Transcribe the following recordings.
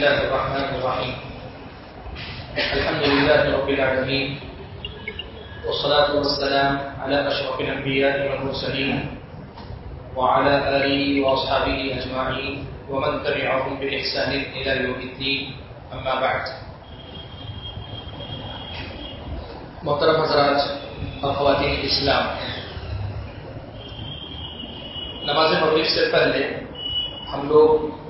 الله الرحمن الرحيم الحمد لله رب العالمين والصلاة والسلام على أشرف الأنبياء والمرسلين وعلى آله وأصحابه أجمعين ومن تبعهم بإحسان إلى يوم الدين أما بعد محترم حضرات اور خواتین اسلام نماز مغرب سے پہلے ہم لوگ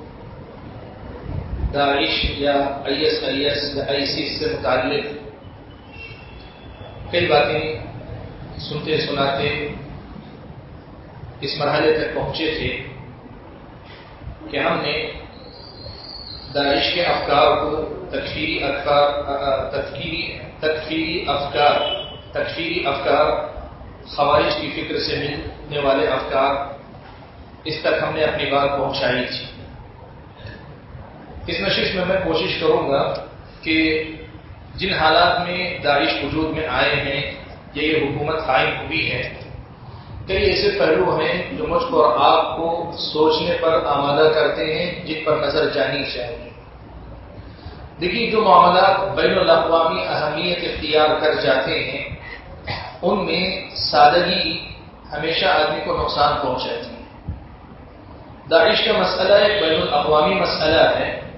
داعش یا آئی ایس آئی ایس یا آئی سی سے متعلق کئی باتیں سنتے سناتے اس مرحلے تک پہنچے تھے کہ ہم نے داعش کے افکار کو تکفیری افکار تفکیری تکفیری افکار تکفیری افکار خوارش کی فکر سے ملنے والے افکار اس تک ہم نے اپنی بات پہنچائی تھی۔ اس نشست میں میں کوشش کروں گا کہ جن حالات میں داعش وجود میں آئے ہیں یا یہ حکومت قائم ہوئی ہے، کئی ایسے پہلو ہیں جو مجھ کو اور آپ کو سوچنے پر آمادہ کرتے ہیں، جن پر نظر جانی چاہیے۔ دیکھیے، جو معاملات بین الاقوامی اہمیت اختیار کر جاتے ہیں، ان میں سادگی ہمیشہ آدمی کو نقصان پہنچاتی ہے۔ داعش کا مسئلہ ایک بین الاقوامی مسئلہ ہے۔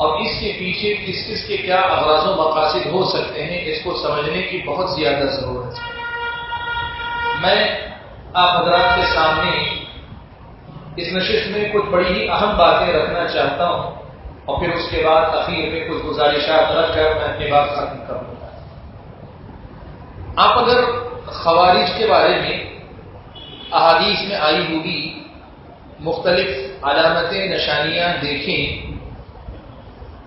اور اس کے پیچھے کس کس کے کیا اغراض و مقاصد ہو سکتے ہیں، اس کو سمجھنے کی بہت زیادہ ضرورت ہے۔ میں آپ حضرات کے سامنے اس نشست میں کچھ بڑی ہی اہم باتیں رکھنا چاہتا ہوں اور پھر اس کے بعد اخیر میں کچھ گزارشات رکھ کر میں اپنی بات ختم کروں گا۔ آپ اگر خوارج کے بارے میں احادیث میں آئی ہوئی مختلف علامتیں، نشانیاں دیکھیں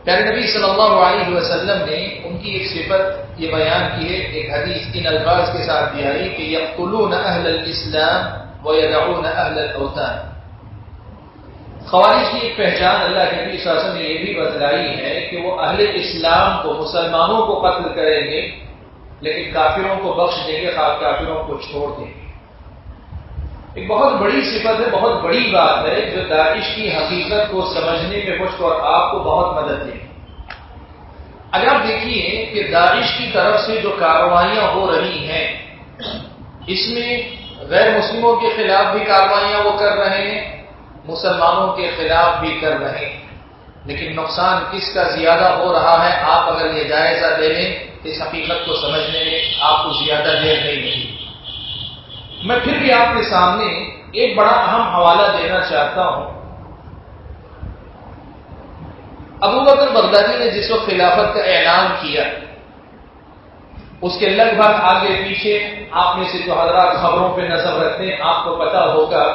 پیارے نبی صلی اللہ علیہ وسلم نے ان کی ایک صفت یہ بیان کی ہے، ایک حدیث ان الفاظ کے ساتھ بھی آئی کہ یقلون اہل الاسلام و یدعون اہل الاوطان خوارج کی ایک پہچان اللہ کے نبی صلی اللہ علیہ وسلم نے یہ بھی بتلائی ہے کہ وہ اہل اسلام کو، مسلمانوں کو قتل کریں گے، لیکن کافروں کو بخش دیں گے کافروں کو چھوڑ دیں گے۔ ایک بہت بڑی صفت ہے، بہت بڑی بات ہے جو داعش کی حقیقت کو سمجھنے میں مجھ کو اور آپ کو بہت مدد دے اگر آپ دیکھیے کہ داعش کی طرف سے جو کارروائیاں ہو رہی ہیں، اس میں غیر مسلموں کے خلاف بھی کارروائیاں وہ کر رہے ہیں، مسلمانوں کے خلاف بھی کر رہے ہیں۔ لیکن نقصان کس کا زیادہ ہو رہا ہے، آپ اگر یہ جائزہ دے لیں اس حقیقت کو سمجھنے میں آپ کو زیادہ دیر نہیں ملی میں پھر بھی آپ کے سامنے ایک بڑا اہم حوالہ دینا چاہتا ہوں۔ ابو بکر بغدادی نے جس وقت خلافت کا اعلان کیا، اس کے لگ بھگ آگے پیچھے آپ میں سے جو حضرات خبروں پہ نظر رکھتے ہیں، آپ کو پتا ہوگا،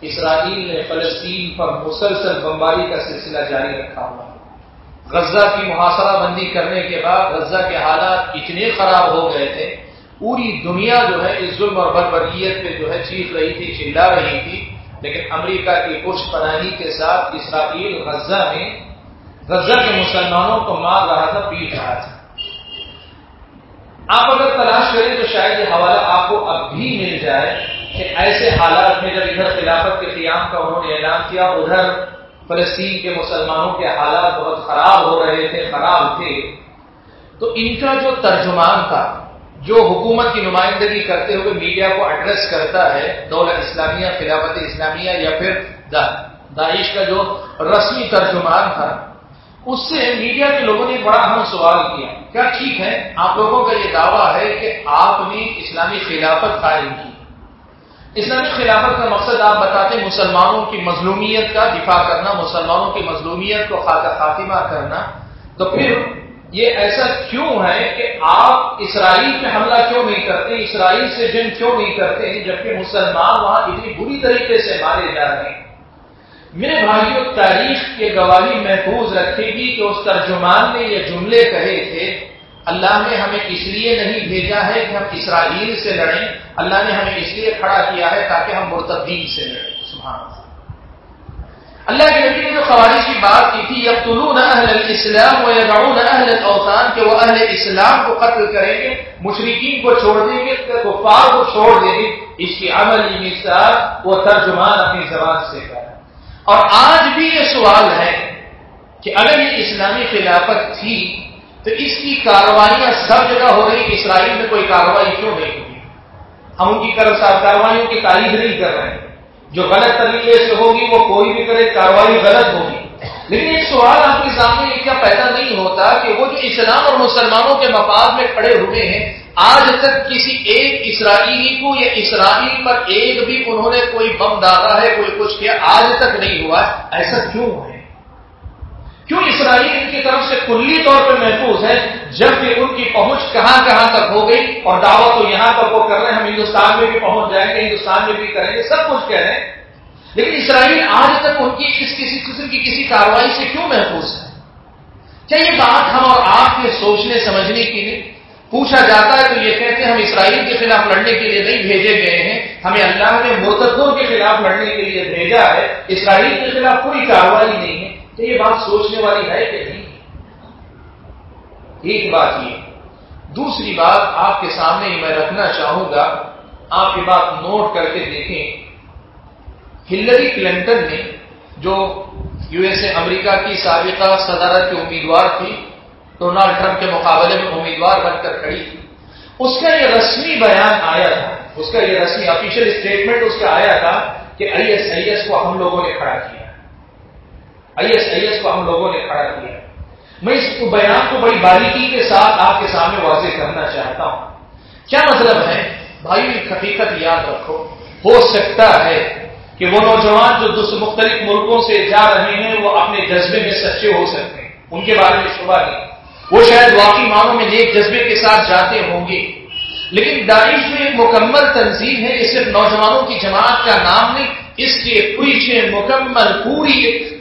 اسرائیل نے فلسطین پر مسلسل بمباری کا سلسلہ جاری رکھا ہوا۔ غزہ کی محاصرہ بندی کرنے کے بعد غزہ کے حالات اتنے خراب ہو گئے تھے پوری دنیا جو ہے اس ظلم اور بربریت پہ جو ہے چیخ رہی تھی چلا رہی تھی۔ لیکن امریکہ کی پشت پناہی کے ساتھ اسرائیل غزہ میں، غزہ کے مسلمانوں کو مار رہا تھا، پیٹ رہا تھا۔ آپ اگر تلاش کریں تو شاید یہ حوالہ آپ کو اب بھی مل جائے کہ ایسے حالات میں جب ادھر خلافت کے قیام کا انہوں نے اعلان کیا، ادھر فلسطین کے مسلمانوں کے حالات بہت خراب ہو رہے تھے، خراب تھے۔ تو ان کا جو ترجمان تھا جو حکومت کی نمائندگی کرتے ہوئے میڈیا کو ایڈریس کرتا ہے، دولت اسلامیہ، خلافت اسلامیہ یا پھر داعش کا جو رسمی ترجمان تھا، اس سے میڈیا کے لوگوں نے بڑا اہم سوال کیا کیا ٹھیک ہے؟ آپ لوگوں کا یہ دعویٰ ہے کہ آپ نے اسلامی خلافت قائم کی۔ اسلامی خلافت کا مقصد آپ بتاتے مسلمانوں کی مظلومیت کا دفاع کرنا، مسلمانوں کی مظلومیت کو خاتمہ کرنا۔ تو پھر یہ ایسا کیوں ہے کہ آپ اسرائیل پہ حملہ کیوں نہیں کرتے؟ اسرائیل سے جنگ کیوں نہیں کرتے؟ جبکہ مسلمان وہاں اتنی بری طریقے سے مارے جا رہے ہیں۔ میرے بھائیوں تاریخ کے گواہی محفوظ رکھے گی کہ اس ترجمان نے یہ جملے کہے تھے، اللہ نے ہمیں اس لیے نہیں بھیجا ہے کہ ہم اسرائیل سے لڑیں، اللہ نے ہمیں اس لیے کھڑا کیا ہے تاکہ ہم مرتدین سے لڑیں۔ سبحان اللہ۔ اللہ کے نبی نے جو خوارج کی بات کی تھی، یقتلون اہل الاسلام و یدعون اہل الاوطان کہ وہ اہل اسلام کو قتل کریں گے مشرقین کو چھوڑ دیں گے، کفار کو چھوڑ دیں گے۔ اس کی عملی مثال وہ ترجمان اپنی زبان سے کہا اور آج بھی یہ سوال ہے کہ اگر یہ اسلامی خلافت تھی، تو اس کی کاروائیاں سب جگہ ہو رہی، اسرائیل میں کوئی کاروائی کیوں نہیں ہوئی۔ ہم ان کی کاروائیوں کی تعریف نہیں کر رہے۔ ہیں جو غلط طریقے سے ہوگی، وہ کوئی بھی کرے، کاروائی غلط ہوگی۔ لیکن ایک سوال آپ کے سامنے یہ کیا پیدا نہیں ہوتا کہ وہ جو اسلام اور مسلمانوں کے مفاد میں کھڑے ہوئے ہیں، آج تک کسی ایک اسرائیلی کو یا اسرائیل پر ایک بھی انہوں نے کوئی بم ڈالا ہے، کوئی کچھ کیا، آج تک نہیں ہوا ایسا کیوں ہے؟ کیوں اسرائیل ان کی طرف سے کلی طور پہ محفوظ ہے، جبکہ ان کی پہنچ کہاں کہاں تک ہو گئی، اور دعوت تو یہاں تک وہ کر رہے ہیں، ہم ہندوستان میں بھی پہنچ جائیں گے، ہندوستان میں بھی کریں گے، سب کچھ کہہ رہے ہیں۔ لیکن اسرائیل آج تک ان کی اس کسی قسم کی کسی کاروائی سے کیوں محفوظ ہے؟ کیا یہ بات ہم اور آپ کے سوچنے، سمجھنے کے لیے پوچھا جاتا ہے تو یہ کہتے ہیں ہم اسرائیل کے خلاف لڑنے کے لیے نہیں بھیجے گئے ہیں، ہمیں اللہ نے مرتدوں کے خلاف لڑنے کے لیے بھیجا ہے، اسرائیل کے خلاف کوئی کاروائی نہیں ہے۔ تو یہ بات سوچنے والی ہے کہ نہیں؟ ایک بات یہ۔ دوسری بات آپ کے سامنے ہی میں رکھنا چاہوں گا۔ آپ یہ بات نوٹ کر کے دیکھیں۔ ہلری کلنٹن نے جو یو ایس اے امریکہ کی سابقہ صدارت کی امیدوار تھی، ڈونالڈ ٹرمپ کے مقابلے میں امیدوار بن کر کھڑی۔ تھی اس کا یہ رسمی بیان آیا تھا۔ اس کا یہ رسمی آفیشیل اسٹیٹمنٹ اس کا آیا تھا کہ آئی ایس آئی ایس کو ہم لوگوں نے کھڑا کیا۔ آئی ایس آئی ایس کو ہم لوگوں نے کھڑا کیا۔ میں اس بیان کو بڑی باریکی کے ساتھ آپ کے سامنے واضح کرنا چاہتا ہوں۔ کیا مطلب ہے؟ بھائی، حقیقت یاد رکھو، ہو سکتا ہے کہ وہ نوجوان جو دوسرے مختلف ملکوں سے جا رہے ہیں، وہ اپنے جذبے میں سچے ہو سکتے ہیں۔ ان کے بارے میں شبہ نہیں۔ وہ شاید واقعی معنوں میں نیک جذبے کے ساتھ جاتے ہوں گے۔ لیکن داعش میں ایک مکمل تنظیم ہے، یہ صرف نوجوانوں کی جماعت کا نام نہیں، اس کے پیچھے مکمل پوری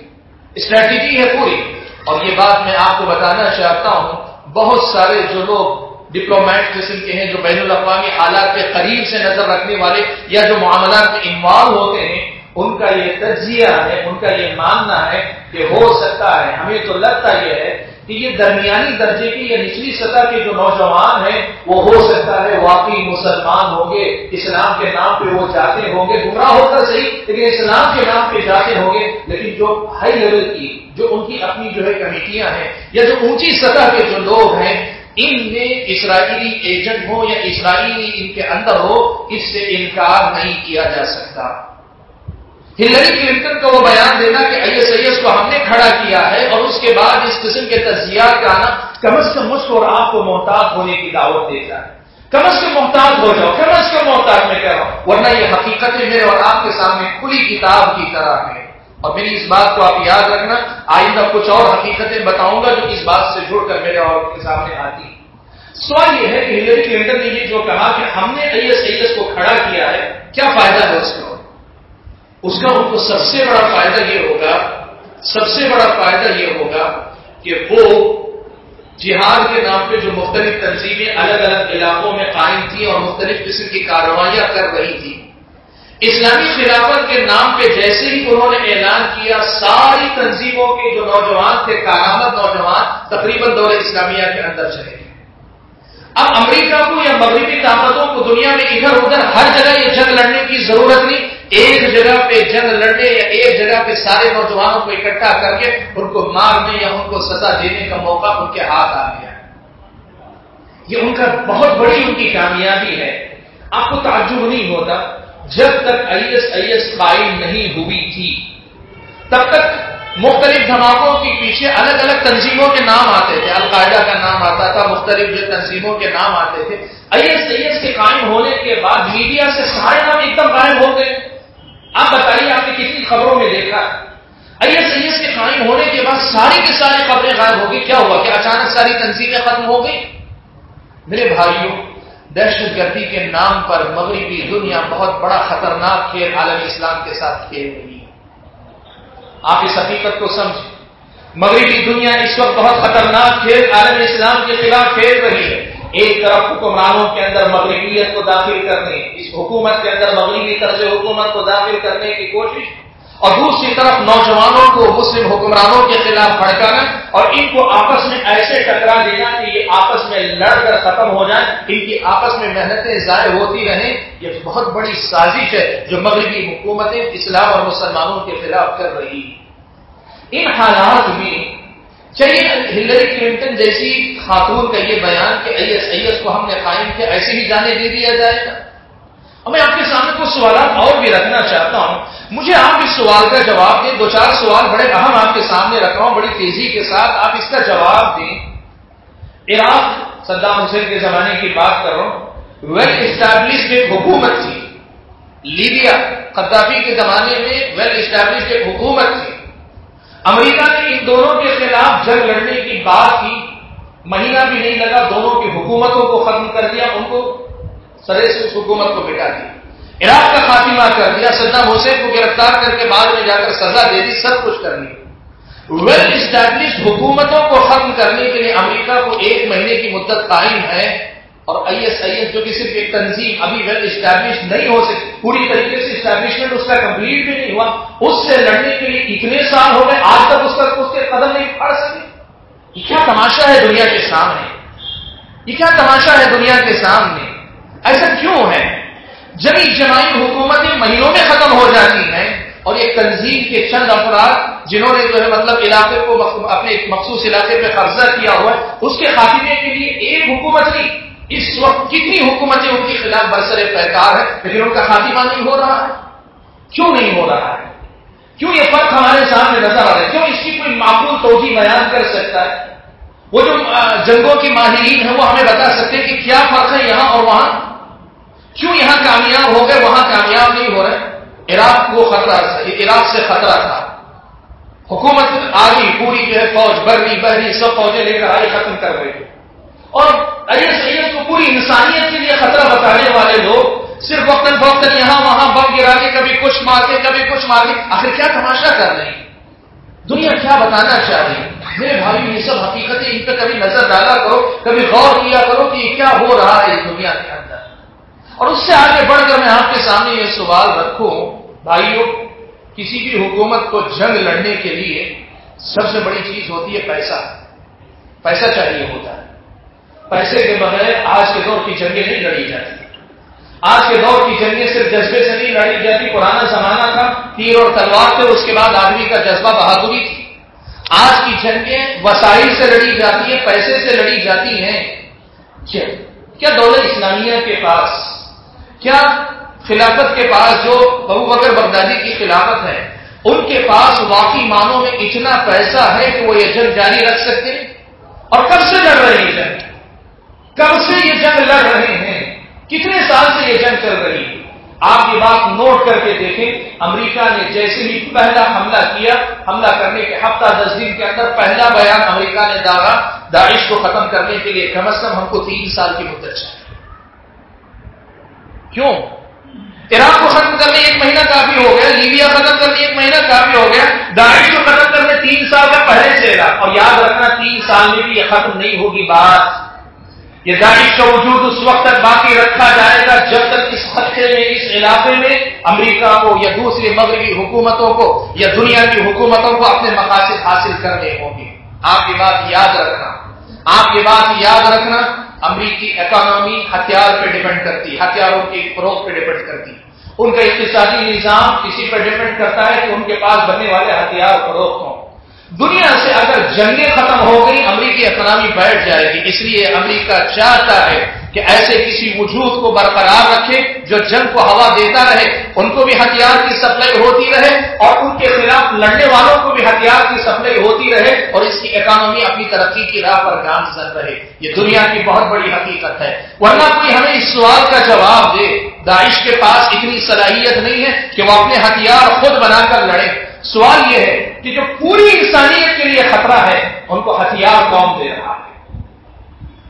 اسٹریٹجی ہے پوری۔ اور یہ بات میں آپ کو بتانا چاہتا ہوں، بہت سارے جو لوگ ڈپلومیٹ قسم کے ہیں، جو بین الاقوامی حالات کے قریب سے نظر رکھنے والے یا جو معاملات میں انوالو ہوتے ہیں، ان کا یہ تجزیہ ہے، ان کا یہ ماننا ہے کہ ہو سکتا ہے، ہمیں تو لگتا یہ ہے کہ یہ درمیانی درجے کی یا نچلی سطح کے جو نوجوان ہیں، وہ ہو سکتا ہے واقعی مسلمان ہوں گے، اسلام کے نام پہ وہ جاتے ہوں گے۔ گمراہ ہو کر صحیح، لیکن اسلام کے نام پہ جاتے ہوں گے۔ لیکن جو ہائی لیول کی، جو ان کی اپنی جو ہے کمیٹیاں ہیں، یا جو اونچی سطح کے جو لوگ ہیں، ان میں اسرائیلی ایجنٹ ہو یا اسرائیلی ان کے اندر ہو، اس سے انکار نہیں کیا جا سکتا۔ ہلری کلنٹن کا وہ بیان دینا کہ آئی ایس آئی ایس کو ہم نے کھڑا کیا ہے اور اس کے بعد اس قسم کے تجزیات کا آنا کم از کم مجھ اور آپ کو محتاط ہونے کی دعوت دیتا ہے کم از کم محتاط ہو جاؤ، کم از کم محتاط میں کہہ رہا ہوں ورنہ یہ حقیقتیں میرے اور آپ کے سامنے کھلی کتاب کی طرح ہے۔ اور میری اس بات کو آپ یاد رکھنا، آئندہ کچھ اور حقیقتیں بتاؤں گا جو اس بات سے جڑ کر میرے اور کے سامنے آتی۔ سوال یہ ہے کہ ہلری کلنٹن نے یہ جو کہا کہ ہم نے آئی ایس آئی ایس کو کھڑا کیا ہے، کیا فائدہ ہے اس کا اس کا ان کو سب سے بڑا فائدہ یہ ہوگا، سب سے بڑا فائدہ یہ ہوگا کہ وہ جہاد کے نام پہ جو مختلف تنظیمیں الگ الگ علاقوں میں قائم تھیں اور مختلف قسم کی کاروائیاں کر رہی تھیں۔ اسلامی خلافت کے نام پہ جیسے ہی انہوں نے اعلان کیا، ساری تنظیموں کے جو نوجوان تھے، کارآمد نوجوان تقریباً دور اسلامیہ کے اندر چلے گئے۔ اب امریکہ کو یا مغربی طاقتوں کو دنیا میں ادھر ادھر ہر جگہ یہ جنگ لڑنے کی ضرورت نہیں ایک جگہ پہ جنگ لڑنے یا ایک جگہ پہ سارے نوجوانوں کو اکٹھا کر کے ان کو مارنے یا ان کو سزا دینے کا موقع ان کے ہاتھ آ گیا۔ یہ ان کا بہت بڑی ان کی کامیابی ہے۔ آپ کو تعجب نہیں ہوتا جب تک آئی ایس آئی ایس قائم نہیں ہوئی تھی۔ تب تک مختلف دھماکوں کے پیچھے الگ الگ تنظیموں کے نام آتے تھے۔ القاعدہ کا نام آتا تھا، مختلف جو تنظیموں کے نام آتے تھے۔ آئی ایس آئی ایس کے قائم ہونے کے بعد میڈیا سے سارے نام ایک دم قائم ہو گئے۔ آپ بتائیے آپ نے کتنی خبروں میں دیکھا؟ آئی ایس آئی ایس کے قائم ہونے کے بعد ساری کی ساری خبریں غائب ہو گئی، کیا ہوا کہ اچانک ساری تنظیمیں ختم ہو گئی؟ میرے بھائیوں، دہشت گردی کے نام پر مغربی دنیا بہت بڑا خطرناک کھیل عالم اسلام کے ساتھ کھیل رہی ہے۔ آپ اس حقیقت کو سمجھیں، مغربی دنیا اس وقت بہت خطرناک کھیل عالم اسلام کے خلاف کھیل رہی ہے۔ ایک طرف حکمرانوں کے اندر مغربیت کو داخل کرنے، اس حکومت کے اندر مغربی طرز حکومت کو داخل کرنے کی کوشش، اور دوسری طرف نوجوانوں کو مسلم حکمرانوں کے خلاف بھڑکانا، اور ان کو آپس میں ایسے ٹکرا دینا کہ یہ آپس میں لڑ کر ختم ہو جائیں، ان کی آپس میں محنتیں ضائع ہوتی رہیں۔ یہ بہت بڑی سازش ہے جو مغربی حکومتیں اسلام اور مسلمانوں کے خلاف کر رہی ان حالات میں چلیے، ہلری کلنٹن جیسی خاتون کا یہ بیان کہ ایس ایس کو ہم نے قائم کیا ایسے ہی جانے دے دیا جائے گا۔ میں آپ کے سامنے کچھ سوالات اور بھی رکھنا چاہتا ہوں۔ مجھے آپ اس سوال کا جواب دیں۔ دو چار سوال بڑے اہم آپ کے سامنے رکھ رہا ہوں، بڑی تیزی کے ساتھ آپ اس کا جواب دیں۔ عراق، صدام حسین کے زمانے کی بات کر رہا ہوں۔ ویل اسٹیبلشڈ ایک حکومت تھی۔ لیبیا، قدافی کے زمانے میں ویل اسٹیبلشڈ ایک حکومت تھی۔ امریکہ نے ان دونوں کے خلاف جنگ لڑنے کی بات کی۔ مہینہ بھی نہیں لگا، دونوں کی حکومتوں کو ختم کر دیا، ان کو سرے سے اس حکومت کو بٹا دیا۔ عراق کا خاتمہ کر دیا صدام حسین کو گرفتار کر کے بعد میں جا کر سزا دے دی، سب کچھ کر لی ویل اسٹیبلش حکومتوں کو ختم کرنے کے لیے امریکہ کو ایک مہینے کی مدت قائم ہے۔ اور آئی ایس آئی ایس جو کہ صرف ایک تنظیم ابھی ویل اسٹیبلش نہیں ہو سکتی پوری طریقے سے اسٹیبلشمنٹ اس کا کمپلیٹ بھی نہیں ہوا۔ اس سے لڑنے کے لیے اتنے سال ہو گئے، آج تک اس کا اس کے قدم نہیں پڑ سکے۔ یہ کیا تماشا ہے دنیا کے سامنے؟ یہ کیا تماشا ہے دنیا کے سامنے؟ ایسا کیوں ہے؟ جب اجتماعی حکومتیں مہینوں میں ختم ہو جاتی ہیں اور ایک تنظیم کے چند افراد جنہوں نے جو ہے مطلب علاقے کو اپنے ایک مخصوص علاقے پہ قبضہ کیا ہوا ہے، اس کے خاتمے کے لیے ایک حکومت نہیں۔ اس وقت کتنی حکومتیں ان کے خلاف برسر پیکار ہے لیکن ان کا خاتمہ نہیں ہو رہا ہے۔ کیوں نہیں ہو رہا ہے؟ کیوں یہ فرق ہمارے سامنے نظر آ رہا ہے؟ کیوں اس کی کوئی معقول توجہ بیان کر سکتا ہے؟ وہ جو جنگوں کے ماہرین ہیں، وہ ہمیں بتا سکتے ہیں کہ کیا فرق ہے یہاں اور وہاں۔ کیوں یہاں کامیاب ہو گئے، وہاں کامیاب نہیں ہو رہے؟ عراق کو خطرہ تھا عراق سے خطرہ تھا۔ حکومت آگی، پوری جو ہے، فوج بری بحری سب فوجیں لے کر آئی ختم کر گئی۔ اور ارے سید کو پوری انسانیت کے لیے خطرہ بتانے والے لوگ صرف وقتاً فوقتاً یہاں وہاں بم گرا کے کبھی کچھ مارتے، کبھی کچھ مارتے، آخر کیا تماشا کر رہے ہیں؟ دنیا کیا بتانا چاہ رہی میرے بھائی، یہ سب حقیقتیں ان پہ کبھی نظر ڈالا کرو، کبھی غور کیا کرو کہ یہ کیا ہو رہا ہے اس دنیا کے اندر۔ اور اس سے آگے بڑھ کر میں آپ کے سامنے یہ سوال رکھوں، بھائیوں، کسی بھی حکومت کو جنگ لڑنے کے لیے سب سے بڑی چیز ہوتی ہے پیسہ۔ پیسہ چاہیے ہوتا ہے۔ پیسے کے بغیر آج کے دور کی جنگیں نہیں لڑی جاتی۔ آج کے دور کی جنگیں صرف جذبے سے نہیں لڑی جاتی، پرانا زمانہ تھا، تیر اور تلوار تھے، اس کے بعد آدمی کا جذبہ بہادری تھی۔ آج کی جنگیں وسائل سے لڑی جاتی ہیں، پیسے سے لڑی جاتی ہیں۔ کیا؟ دولت اسلامیہ کے پاس، کیا خلافت کے پاس جو بہو بکر بغدادی کی خلافت ہے، ان کے پاس واقعی معنوں میں اتنا پیسہ ہے کہ وہ یہ جنگ جاری رکھ سکتے اور کب سے لڑ رہے ہیں جنگ؟ کب سے یہ جنگ لڑ رہے ہیں۔ کتنے سال سے یہ جنگ چل رہی ہے؟ آپ یہ بات نوٹ کر کے دیکھیں، امریکہ نے جیسے ہی پہلا حملہ کیا، حملہ کرنے کے ہفتہ دس دن کے اندر پہلا بیان امریکہ نے داغا، داعش کو ختم کرنے کے لیے، کم از کم ہم کو تین سال کی مدت چاہیے۔ کیوں؟ عراق کو ختم کرنے ایک مہینہ کافی ہو گیا، لیبیا ختم کرنے ایک مہینہ کافی ہو گیا، داعش کو ختم کرنے تین سال کا پہلے سے اور یاد رکھنا، تین سال میں بھی یہ ختم نہیں ہوگی، بات۔ یہ داعش کا وجود اس وقت تک باقی رکھا جائے گا جب تک اس خطے میں، اس علاقے میں امریکہ کو یا دوسری مغربی حکومتوں کو یا دنیا کی حکومتوں کو اپنے مقاصد حاصل کرنے ہوں گے۔ آپ یہ بات یاد رکھنا۔ آپ یہ بات یاد رکھنا، امریکی اکانومی ہتھیار پہ ڈپینڈ کرتی، ہتھیاروں کی فروغ پہ ڈپینڈ کرتی۔ ان کا اقتصادی نظام کسی پہ ڈپینڈ کرتا ہے کہ ان کے پاس بننے والے ہتھیار فروخت ہوں۔ دنیا سے اگر جنگیں ختم ہو گئی امریکی اکنامی بیٹھ جائے گی۔ اس لیے امریکہ چاہتا ہے کہ ایسے کسی وجود کو برقرار رکھے جو جنگ کو ہوا دیتا رہے۔ ان کو بھی ہتھیار کی سپلائی ہوتی رہے اور ان کے خلاف لڑنے والوں کو بھی ہتھیار کی سپلائی ہوتی رہے اور اس کی اکانومی اپنی ترقی کی راہ پر گامزن رہے۔ یہ دنیا کی بہت بڑی حقیقت ہے۔ ورنہ کوئی ہمیں اس سوال کا جواب دے، داعش کے پاس اتنی صلاحیت نہیں ہے کہ وہ اپنے ہتھیار خود بنا کر لڑے۔ سوال یہ ہے کہ جو پوری انسانیت کے لیے خطرہ ہے، ان کو ہتھیار کون دے رہا ہے؟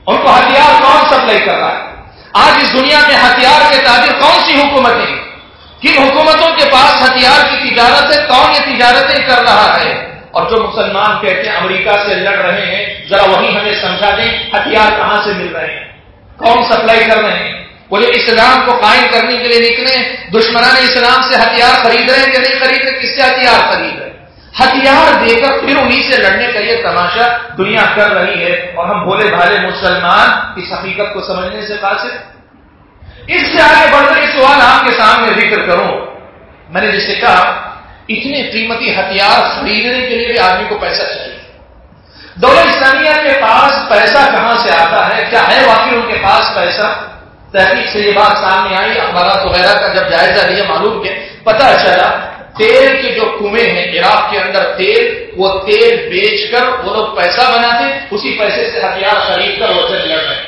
ان کو ہتھیار کون سپلائی کر رہا ہے؟ آج اس دنیا میں ہتھیار کے تاجر کون سی حکومتیں کن حکومتوں کے پاس ہتھیار کی تجارت ہے، کون یہ تجارتیں کر رہا ہے؟ اور جو مسلمان کہتے ہیں امریکہ سے لڑ رہے ہیں، ذرا وہی ہمیں سمجھا دیں، ہتھیار کہاں سے مل رہے ہیں؟ کون سپلائی کر رہے ہیں؟ وہ جو اسلام کو قائم کرنے کے لیے نکلے، دشمنان اسلام سے ہتھیار خرید رہے ہیں کہ نہیں خرید رہے، کس سے ہتھیار خرید رہے؟ ہتھیار دے کر پھر انہیں سے لڑنے کا یہ تماشا دنیا کر رہی ہے۔ اور ہم بھولے بھالے مسلمان اس حقیقت کو سمجھنے سے قاصر؟ اس سے آگے بڑھ کر سوال آپ کے سامنے ذکر کروں۔ میں نے جسے کہا، اتنے قیمتی ہتھیار خریدنے کے لیے بھی آدمی کو پیسہ چاہیے۔ دولت اسلامیہ کے پاس پیسہ کہاں سے آتا ہے؟ کیا ہے واقعی ان کے پاس پیسہ؟ تحقیق سے یہ بات سامنے آئی، اخبارات وغیرہ کا جب جائزہ لیا، معلوم کیا پتا چلا، تیل کے جو کنویں ہیں، عراق کے اندر تیل، وہ تیل بیچ کر وہ لوگ پیسہ بناتے، اسی پیسے سے ہتھیار خرید کر وہ لڑ رہے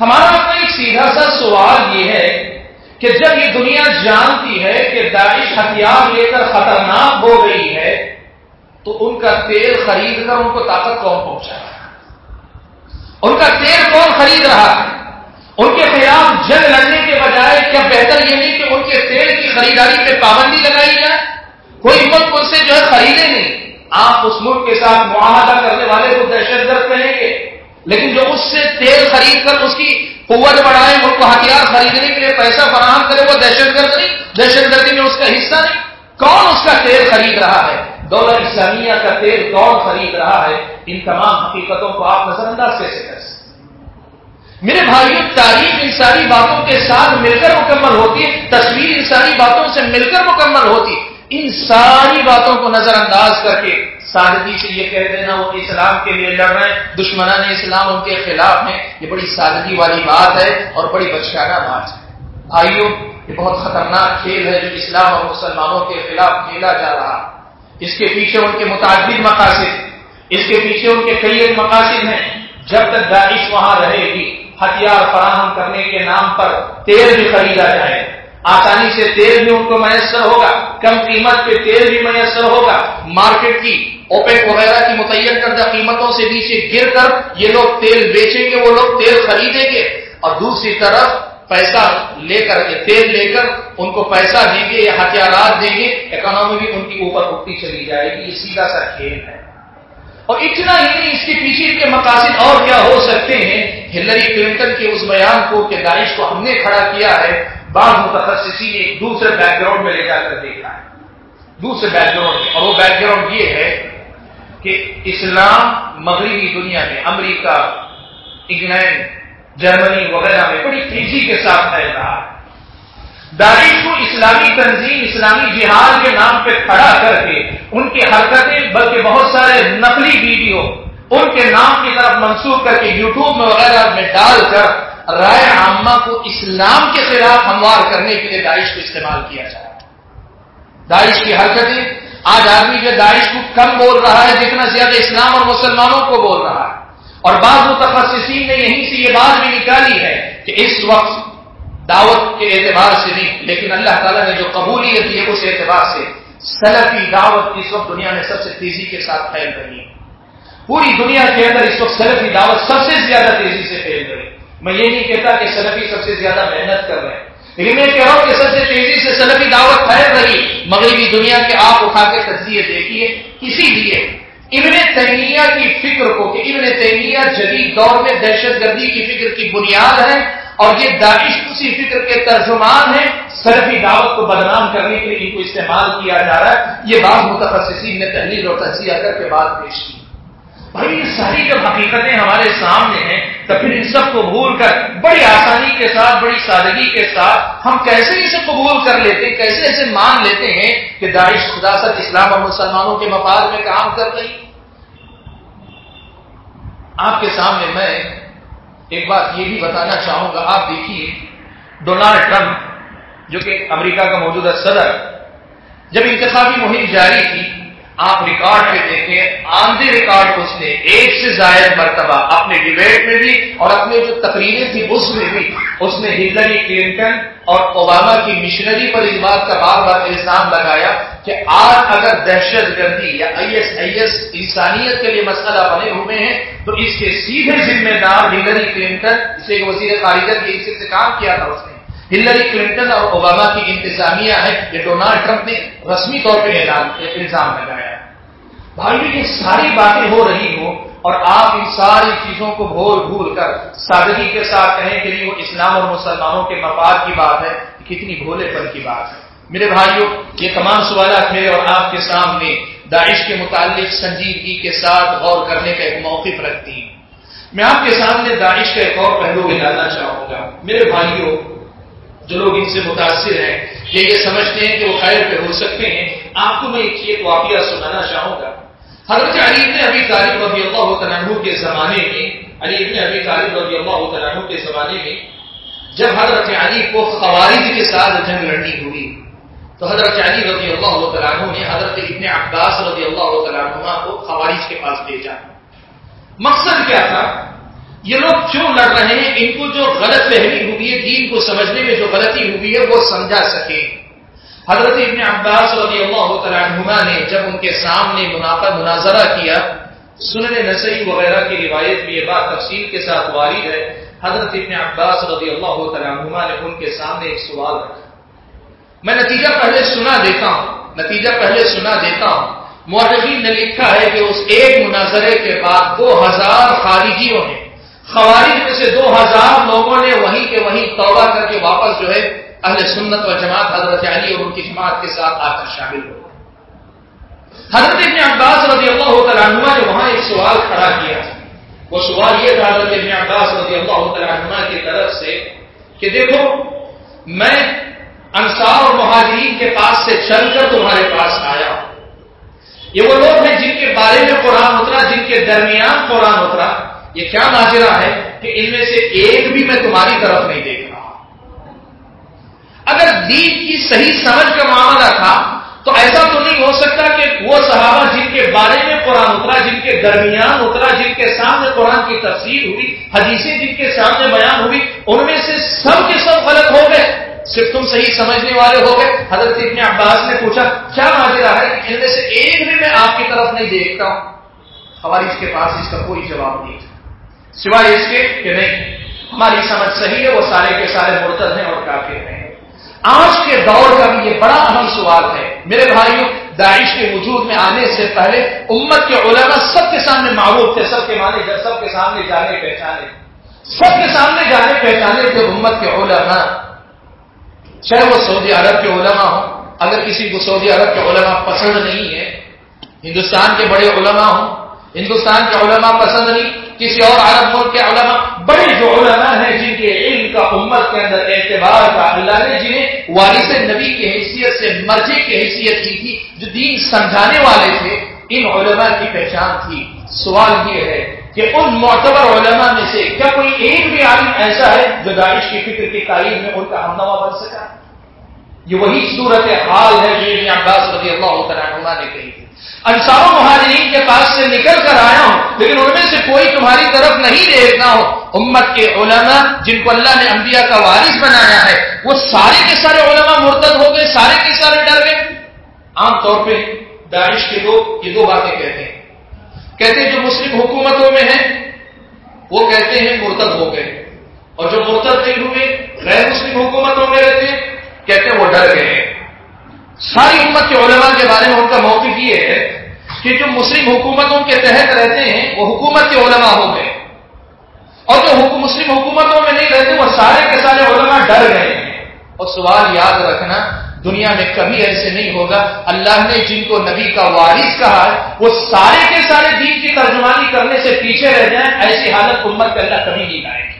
ہمارا اپنا ایک سیدھا سا سوال یہ ہے کہ جب یہ دنیا جانتی ہے کہ داعش ہتھیار لے کر خطرناک ہو گئی ہے، تو ان کا تیل خرید کر ان کو طاقت کون پہنچا؟ رہا ہے ان کا تیل کون خرید رہا ہے؟ ان کے خلاف جنگ لڑنے کے بجائے کیا بہتر یہ نہیں کہ ان کے تیل کی خریداری پہ پابندی لگائی جائے؟ کوئی ملک ان سے جو ہے خریدے نہیں۔ آپ اس ملک کے ساتھ معاہدہ کرنے والے کو دہشت گرد کہیں گے۔ لیکن جو اس سے تیل خرید کر اس کی قوت بڑھائے ان کو ہتھیار خریدنے کے لیے پیسہ فراہم کرے، وہ دہشت گرد نہیں، دہشت گردی میں اس کا حصہ نہیں۔ کون اس کا تیل خرید رہا ہے؟ دولت اسلامیہ کا تیل کون خرید رہا ہے؟ ان تمام حقیقتوں کو آپ نظر انداز کیسے کر سکتے میرے بھائیوں، تاریخ ان ساری باتوں کے ساتھ مل کر مکمل ہوتی ہے، تصویر ان ساری باتوں سے مل کر مکمل ہوتی ان ساری باتوں کو نظر انداز کر کے سادگی سے یہ کہہ دینا وہ اسلام کے لیے لڑ رہے ہیں دشمنان اسلام ان کے خلاف ہیں، یہ بڑی سادگی والی بات ہے اور بڑی بچکانہ بات ہے۔ بھائیوں، یہ بہت خطرناک کھیل ہے جو اسلام اور مسلمانوں کے خلاف کھیلا جا رہا اس کے پیچھے ان کے متعدد مقاصد، اس کے پیچھے ان کے کئی مقاصد ہیں۔ جب تک داعش وہاں رہے گی ہتھیار فراہم کرنے کے نام پر تیل بھی خریدا جائے۔ آسانی سے تیل بھی ان کو میسر ہوگا، کم قیمت پہ تیل بھی میسر ہوگا۔ مارکیٹ کی اوپیک وغیرہ کی متعین کردہ قیمتوں سے نیچے گر کر یہ لوگ تیل بیچیں گے، وہ لوگ تیل خریدیں گے۔ اور دوسری طرف پیسہ لے کر کے تیل لے کر ان کو پیسہ دیں گے یا ہتھیارات دیں گے، اکانومی بھی ان کی اوپر اٹھتی چلی جائے گی۔ یہ سیدھا سا کھیل ہے۔ اور اتنا ہی نہیں، اس کے پیچھے کے مقاصد اور کیا ہو سکتے ہیں؟ ہلری کلنٹن کے اس بیان کو کہ داعش کو ہم نے کھڑا کیا ہے، بعض متخصصی نے ایک دوسرے بیک گراؤنڈ میں لے جا کر دیکھا ہے۔ دوسرے بیک گراؤنڈ میں، اور وہ بیک گراؤنڈ یہ ہے کہ اسلام مغربی دنیا میں، امریکہ، انگلینڈ، جرمنی وغیرہ میں بڑی تیزی کے ساتھ پھیل رہا ہے۔ داعش کو اسلامی تنظیم، اسلامی جہاد کے نام پہ کھڑا کر کے ان کی حرکتیں، بلکہ بہت سارے نقلی ویڈیو ان کے نام کی طرف منسوخ کر کے یوٹیوب میں وغیرہ میں ڈال کر رائے عامہ کو اسلام کے خلاف ہموار کرنے کے لیے داعش کو استعمال کیا جائے داعش کی حرکتیں، آج آدمی جو داعش کو کم بول رہا ہے، جتنا زیادہ اسلام اور مسلمانوں کو بول رہا ہے۔ اور بعض متخصصین نے یہیں سے یہ بات بھی نکالی ہے کہ اس وقت دعوت کے اعتبار سے نہیں، لیکن اللہ تعالیٰ نے جو قبولیت دی ہے اس اعتبار سے سلفی دعوت اس وقت دنیا میں سب سے تیزی کے ساتھ پھیل رہی ہے۔ پوری دنیا کے اندر اس وقت سلفی دعوت سب سے زیادہ تیزی سے پھیل رہی میں یہ نہیں کہتا کہ سلفی سب سے زیادہ محنت کر رہے ہیں، لیکن میں کہہ رہا ہوں کہ سب سے تیزی سے سلفی دعوت پھیل رہی مغربی دنیا کے آپ اٹھا کے تجزیے دیکھیے، اسی لیے ابن تیمیہ کی فکر کو کہ ابن تیمیہ جدید دور میں دہشت گردی کی فکر کی بنیاد ہے اور یہ داعش اسی فکر کے ترجمان ہیں، سلفی دعوت کو بدنام کرنے کے لیے ان کو استعمال کیا جا رہا ہے۔ یہ بعض متخصصین نے تحریر اور تجزیہ کر کے بات پیش کی۔ بھائی، یہ ساری جب حقیقتیں ہمارے سامنے ہیں، تو پھر ان سب کو بھول کر، بڑی آسانی کے ساتھ، بڑی سادگی کے ساتھ، ہم کیسے اسے قبول کر لیتے ہیں؟ کیسے ایسے مان لیتے ہیں کہ داعش خدا ست اسلام اور مسلمانوں کے مفاد میں کام کر رہی؟ آپ کے سامنے میں ایک بات یہ بھی بتانا چاہوں گا، آپ دیکھیے ڈونالڈ ٹرمپ جو کہ امریکہ کا موجودہ صدر، جب انتخابی مہم جاری تھی، آپ ریکارڈ پہ دیکھیں آندھی ریکارڈ اس نے ایک سے زائد مرتبہ اپنے ڈبیٹ میں بھی اور اپنے جو تقریریں تھی اس میں بھی، اس نے ہلری کلنٹن اور اوباما کی مشنری پر اس بات کا بار بار الزام لگایا کہ آج اگر دہشت گردی یا آئی ایس آئی ایس انسانیت کے لیے مسئلہ بنے ہوئے ہیں، تو اس کے سیدھے ذمہ دار ہلری کلنٹن اسے وزیر خارجہ کی حصے سے کام کیا تھا اس نے۔ ہلری کلنٹن اور اوباما کی انتظامیہ ہے یہ ڈونالڈ ٹرمپ نے رسمی طور پہ الزام لگایا۔ بھائی یہ ساری باتیں ہو رہی ہوں اور آپ ان ساری چیزوں کو بھول بھول کر سادگی کے ساتھ کہیں کہ نہیں، وہ اسلام اور مسلمانوں کے مفاد کی بات ہے کتنی بھولے پن کی بات ہے۔ میرے بھائیوں یہ تمام سوالات میرے اور آپ کے سامنے داعش کے متعلق سنجیدگی کے ساتھ غور کرنے کا ایک موقف رکھتی ہیں۔ میں آپ کے سامنے داعش کا ایک اور پہلو بھی ڈالنا چاہوں گا۔ میرے بھائیوں جو لوگ ان سے متاثر ہیں، یہ یہ سمجھتے ہیں کہ وہ خیر پہ ہو سکتے ہیں۔ آپ کو میں ایک واقعہ سنانا چاہوں گا۔ حضرت علی ابن ابی طالب رضی اللہ عنہ کے زمانے میں، علی ابن ابی طالب رضی اللہ عنہ کے زمانے میں جب حضرت علی کو خوارج کے ساتھ جنگ لڑنی ہوئی، تو حضرت علی رضی اللہ عنہ نے حضرت ابن عباس رضی اللہ عنہ کو خوارج کے پاس بھیجا۔ مقصد کیا تھا؟ یہ لوگ کیوں لڑ رہے ہیں؟ ان کو جو غلط فہمی ہوئی ہے، دین کو سمجھنے میں جو غلطی ہوئی ہے، وہ سمجھا سکے حضرت ابن عباس رضی اللہ عنہما نے جب ان کے سامنے منافع مناظرہ کیا، سنن نسائی وغیرہ کی روایت میں یہ بات تفصیل کے ساتھ وارد ہے، حضرت ابن عباس رضی اللہ عنہما نے ان کے سامنے ایک سوال رکھا۔ میں نتیجہ پہلے سنا دیتا ہوں، نتیجہ پہلے سنا دیتا ہوں۔ مورخین نے لکھا ہے کہ اس ایک مناظرے کے بعد دو ہزار خارجیوں نے، خوارج میں سے دو ہزار لوگوں نے وہیں کے وہیں توبہ کر کے واپس جو ہے اہل سنت و جماعت حضرت علی اور ان کی جماعت کے ساتھ آ کر شامل ہو حضرت ابن عباس رضی اللہ عنہ نے وہاں ایک سوال کھڑا کیا۔ وہ سوال یہ تھا، حضرت ابن عباس رضی اللہ عنہ کی طرف سے کہ دیکھو، میں انصار اور مہاجرین کے پاس سے چل کر تمہارے پاس آیا یہ وہ لوگ ہیں جن کے بارے میں قرآن اترا، جن کے درمیان قرآن اترا۔ یہ کیا ماجرا ہے کہ ان میں سے ایک بھی میں تمہاری طرف نہیں دیکھ رہا۔ اگر دین کی صحیح سمجھ کا معاملہ تھا، تو ایسا تو نہیں ہو سکتا کہ وہ صحابہ جن کے بارے میں قرآن اترا، جن کے درمیان اترا، جن کے سامنے قرآن کی تفصیل ہوئی، حدیثیں جن کے سامنے بیان ہوئی، ان میں سے سب کے سب غلط ہو گئے۔ صرف تم صحیح سمجھنے والے ہو گئے۔ حضرت ابن عباس نے پوچھا، کیا ماجرا ہے کہ ان میں سے ایک بھی میں آپ کی طرف نہیں دیکھتا ہوں؟ ہماری اس کے پاس اس کا کوئی جواب نہیں تھا۔ سوائے اس کے کہ نہیں، ہماری سمجھ صحیح ہے، وہ سارے کے سارے مرتد ہیں اور کافی ہیں۔ آج کے دور کا بھی یہ بڑا اہم سوال ہے۔ میرے بھائیوں داعش کے وجود میں آنے سے پہلے امت کے علماء سب کے سامنے معروف تھے، سب کے مانے سب کے سامنے جانے پہچانے۔ سب کے سامنے جانے پہچانے تھے امت کے علماء۔ چاہے وہ سعودی عرب کے علماء ہوں، اگر کسی کو سعودی عرب کے علماء پسند نہیں ہے، ہندوستان کے بڑے علماء ہوں، ہندوستان کے علماء پسند نہیں، کسی اور عرب ملک کے علماء، بڑے جو علماء ہیں، جن کے کا امت کے اندر اعتبار کا اللہ نے جنہیں وارث نبی کی حیثیت سے مرضی کی حیثیت کی تھی، جو دین سمجھانے والے تھے، ان علماء کی پہچان تھی۔ سوال یہ ہے کہ ان معتبر علماء میں سے کیا کوئی ایک بھی عالم ایسا ہے جو داعش کی فکر کی تعلیم میں ان کا ہمنامہ بن سکا؟ یہ وہی صورت حال ہے جو ابن عباس رضی اللہ تعالیٰ نے کہی تھی۔ انصار مہاجرین کے پاس سے نکل کر آیا ہوں، لیکن ان میں سے کوئی تمہاری طرف نہیں دیکھنا ہو۔ امت کے علماء جن کو اللہ نے انبیاء کا وارث بنایا ہے، وہ سارے کے سارے علماء مرتد ہو گئے، سارے کے سارے ڈر گئے۔ عام طور پہ داعش کے لوگ یہ دو باتیں کہتے ہیں۔ کہتے ہیں جو مسلم حکومتوں میں ہیں، وہ کہتے ہیں مرتد ہو گئے۔ اور جو مرتد نہیں ہوئے، غیر مسلم حکومتوں میں رہتے ہیں، کہتے ہیں وہ ڈر گئے ہیں۔ ساری امت کے علماء کے بارے میں ان کا موقف یہ ہے کہ جو مسلم حکومتوں کے تحت رہتے ہیں، وہ حکومت کے علماء ہو گئے۔ اور جو مسلم حکومتوں میں نہیں رہتے، وہ سارے کے سارے علماء ڈر گئے ہیں۔ اور سوال یاد رکھنا، دنیا میں کبھی ایسے نہیں ہوگا۔ اللہ نے جن کو نبی کا وارث کہا ہے، وہ سارے کے سارے دین کی ترجمانی کرنے سے پیچھے رہ جائیں، ایسی حالت امت کے اللہ کبھی نہیں لائے گی۔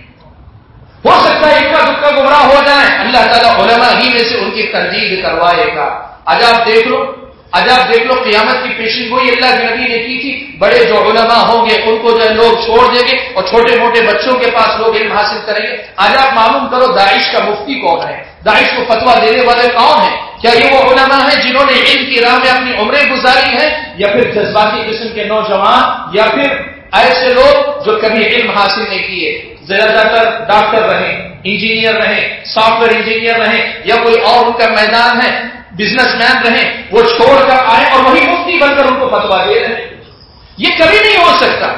ہو سکتا ہے اکا دکا گمراہ ہو جائیں اللہ تعالیٰ علماء ہی میں سے ان کی تردید کروائے گا۔ آج آپ دیکھ لو، آج آپ دیکھ لو، قیامت کی پیشن گوئی اللہ کے نبی نے کی تھی۔ بڑے جو علماء ہوں گے، ان کو جو لوگ چھوڑ دیں گے اور چھوٹے موٹے بچوں کے پاس لوگ علم حاصل کریں گے۔ آج آپ معلوم کرو داعش کا مفتی کون ہے؟ داعش کو فتوا دینے والے کون ہیں؟ کیا یہ وہ علماء ہیں جنہوں نے علم کی راہ میں اپنی عمریں گزاری ہیں؟ یا پھر جذباتی قسم کے نوجوان، یا پھر ایسے لوگ جو کبھی علم حاصل نہیں کیے، زیادہ تر ڈاکٹر رہیں، انجینئر رہیں سافٹ ویئر انجینئر رہیں، یا کوئی اور ان کا میدان ہے بزنس مین رہیں، وہ چھوڑ کر آئے اور وہی مفتی بن کر ان کو فتوا دے رہے ہیں۔ یہ کبھی نہیں ہو سکتا،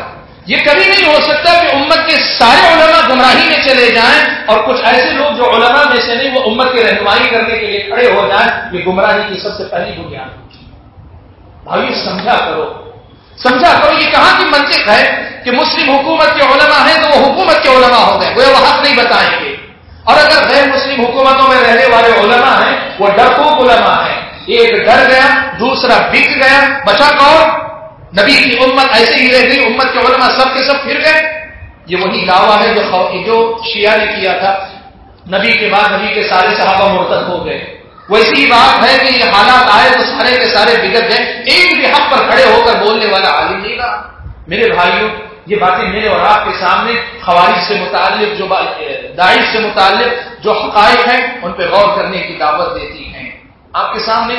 یہ کبھی نہیں ہو سکتا کہ امت کے سارے علماء گمراہی میں چلے جائیں اور کچھ ایسے لوگ جو علماء میں سے نہیں، وہ امت کی رہنمائی کرنے کے لیے کھڑے ہو جائیں۔ یہ گمراہی کی سب سے پہلی بنیاد بھائی، سمجھا کرو سمجھا کرو یہ کہاں کی منطق ہے کہ مسلم حکومت کے علماء ہیں تو وہ حکومت کے علماء ہو گئے، وہ حق نہیں بتائیں گے۔ اور اگر غیر مسلم حکومتوں میں رہنے والے علماء ہیں، وہ ڈرپوک علماء ہیں۔ ایک ڈر گیا، دوسرا بک گیا، بچا کون؟ نبی کی امت، ایسے ہی رہ گئی، امت کے علماء سب کے سب پھر گئے۔ یہ وہی دعویٰ ہے جو جو شیعہ نے کیا تھا۔ نبی کے بعد نبی کے سارے صحابہ مرتد ہو گئے۔ ویسی ہی بات ہے کہ یہ حالات آئے تو سارے کے سارے بگڑ گئے۔ ایک بھی حق پر کھڑے ہو کر بولنے والا عالم نہیں رہا۔ میرے بھائیوں، یہ باتیں میرے اور آپ کے سامنے خوارج سے متعلق، جو داعش سے متعلق جو حقائق ہیں، ان پہ غور کرنے کی دعوت دیتی ہیں۔ آپ کے سامنے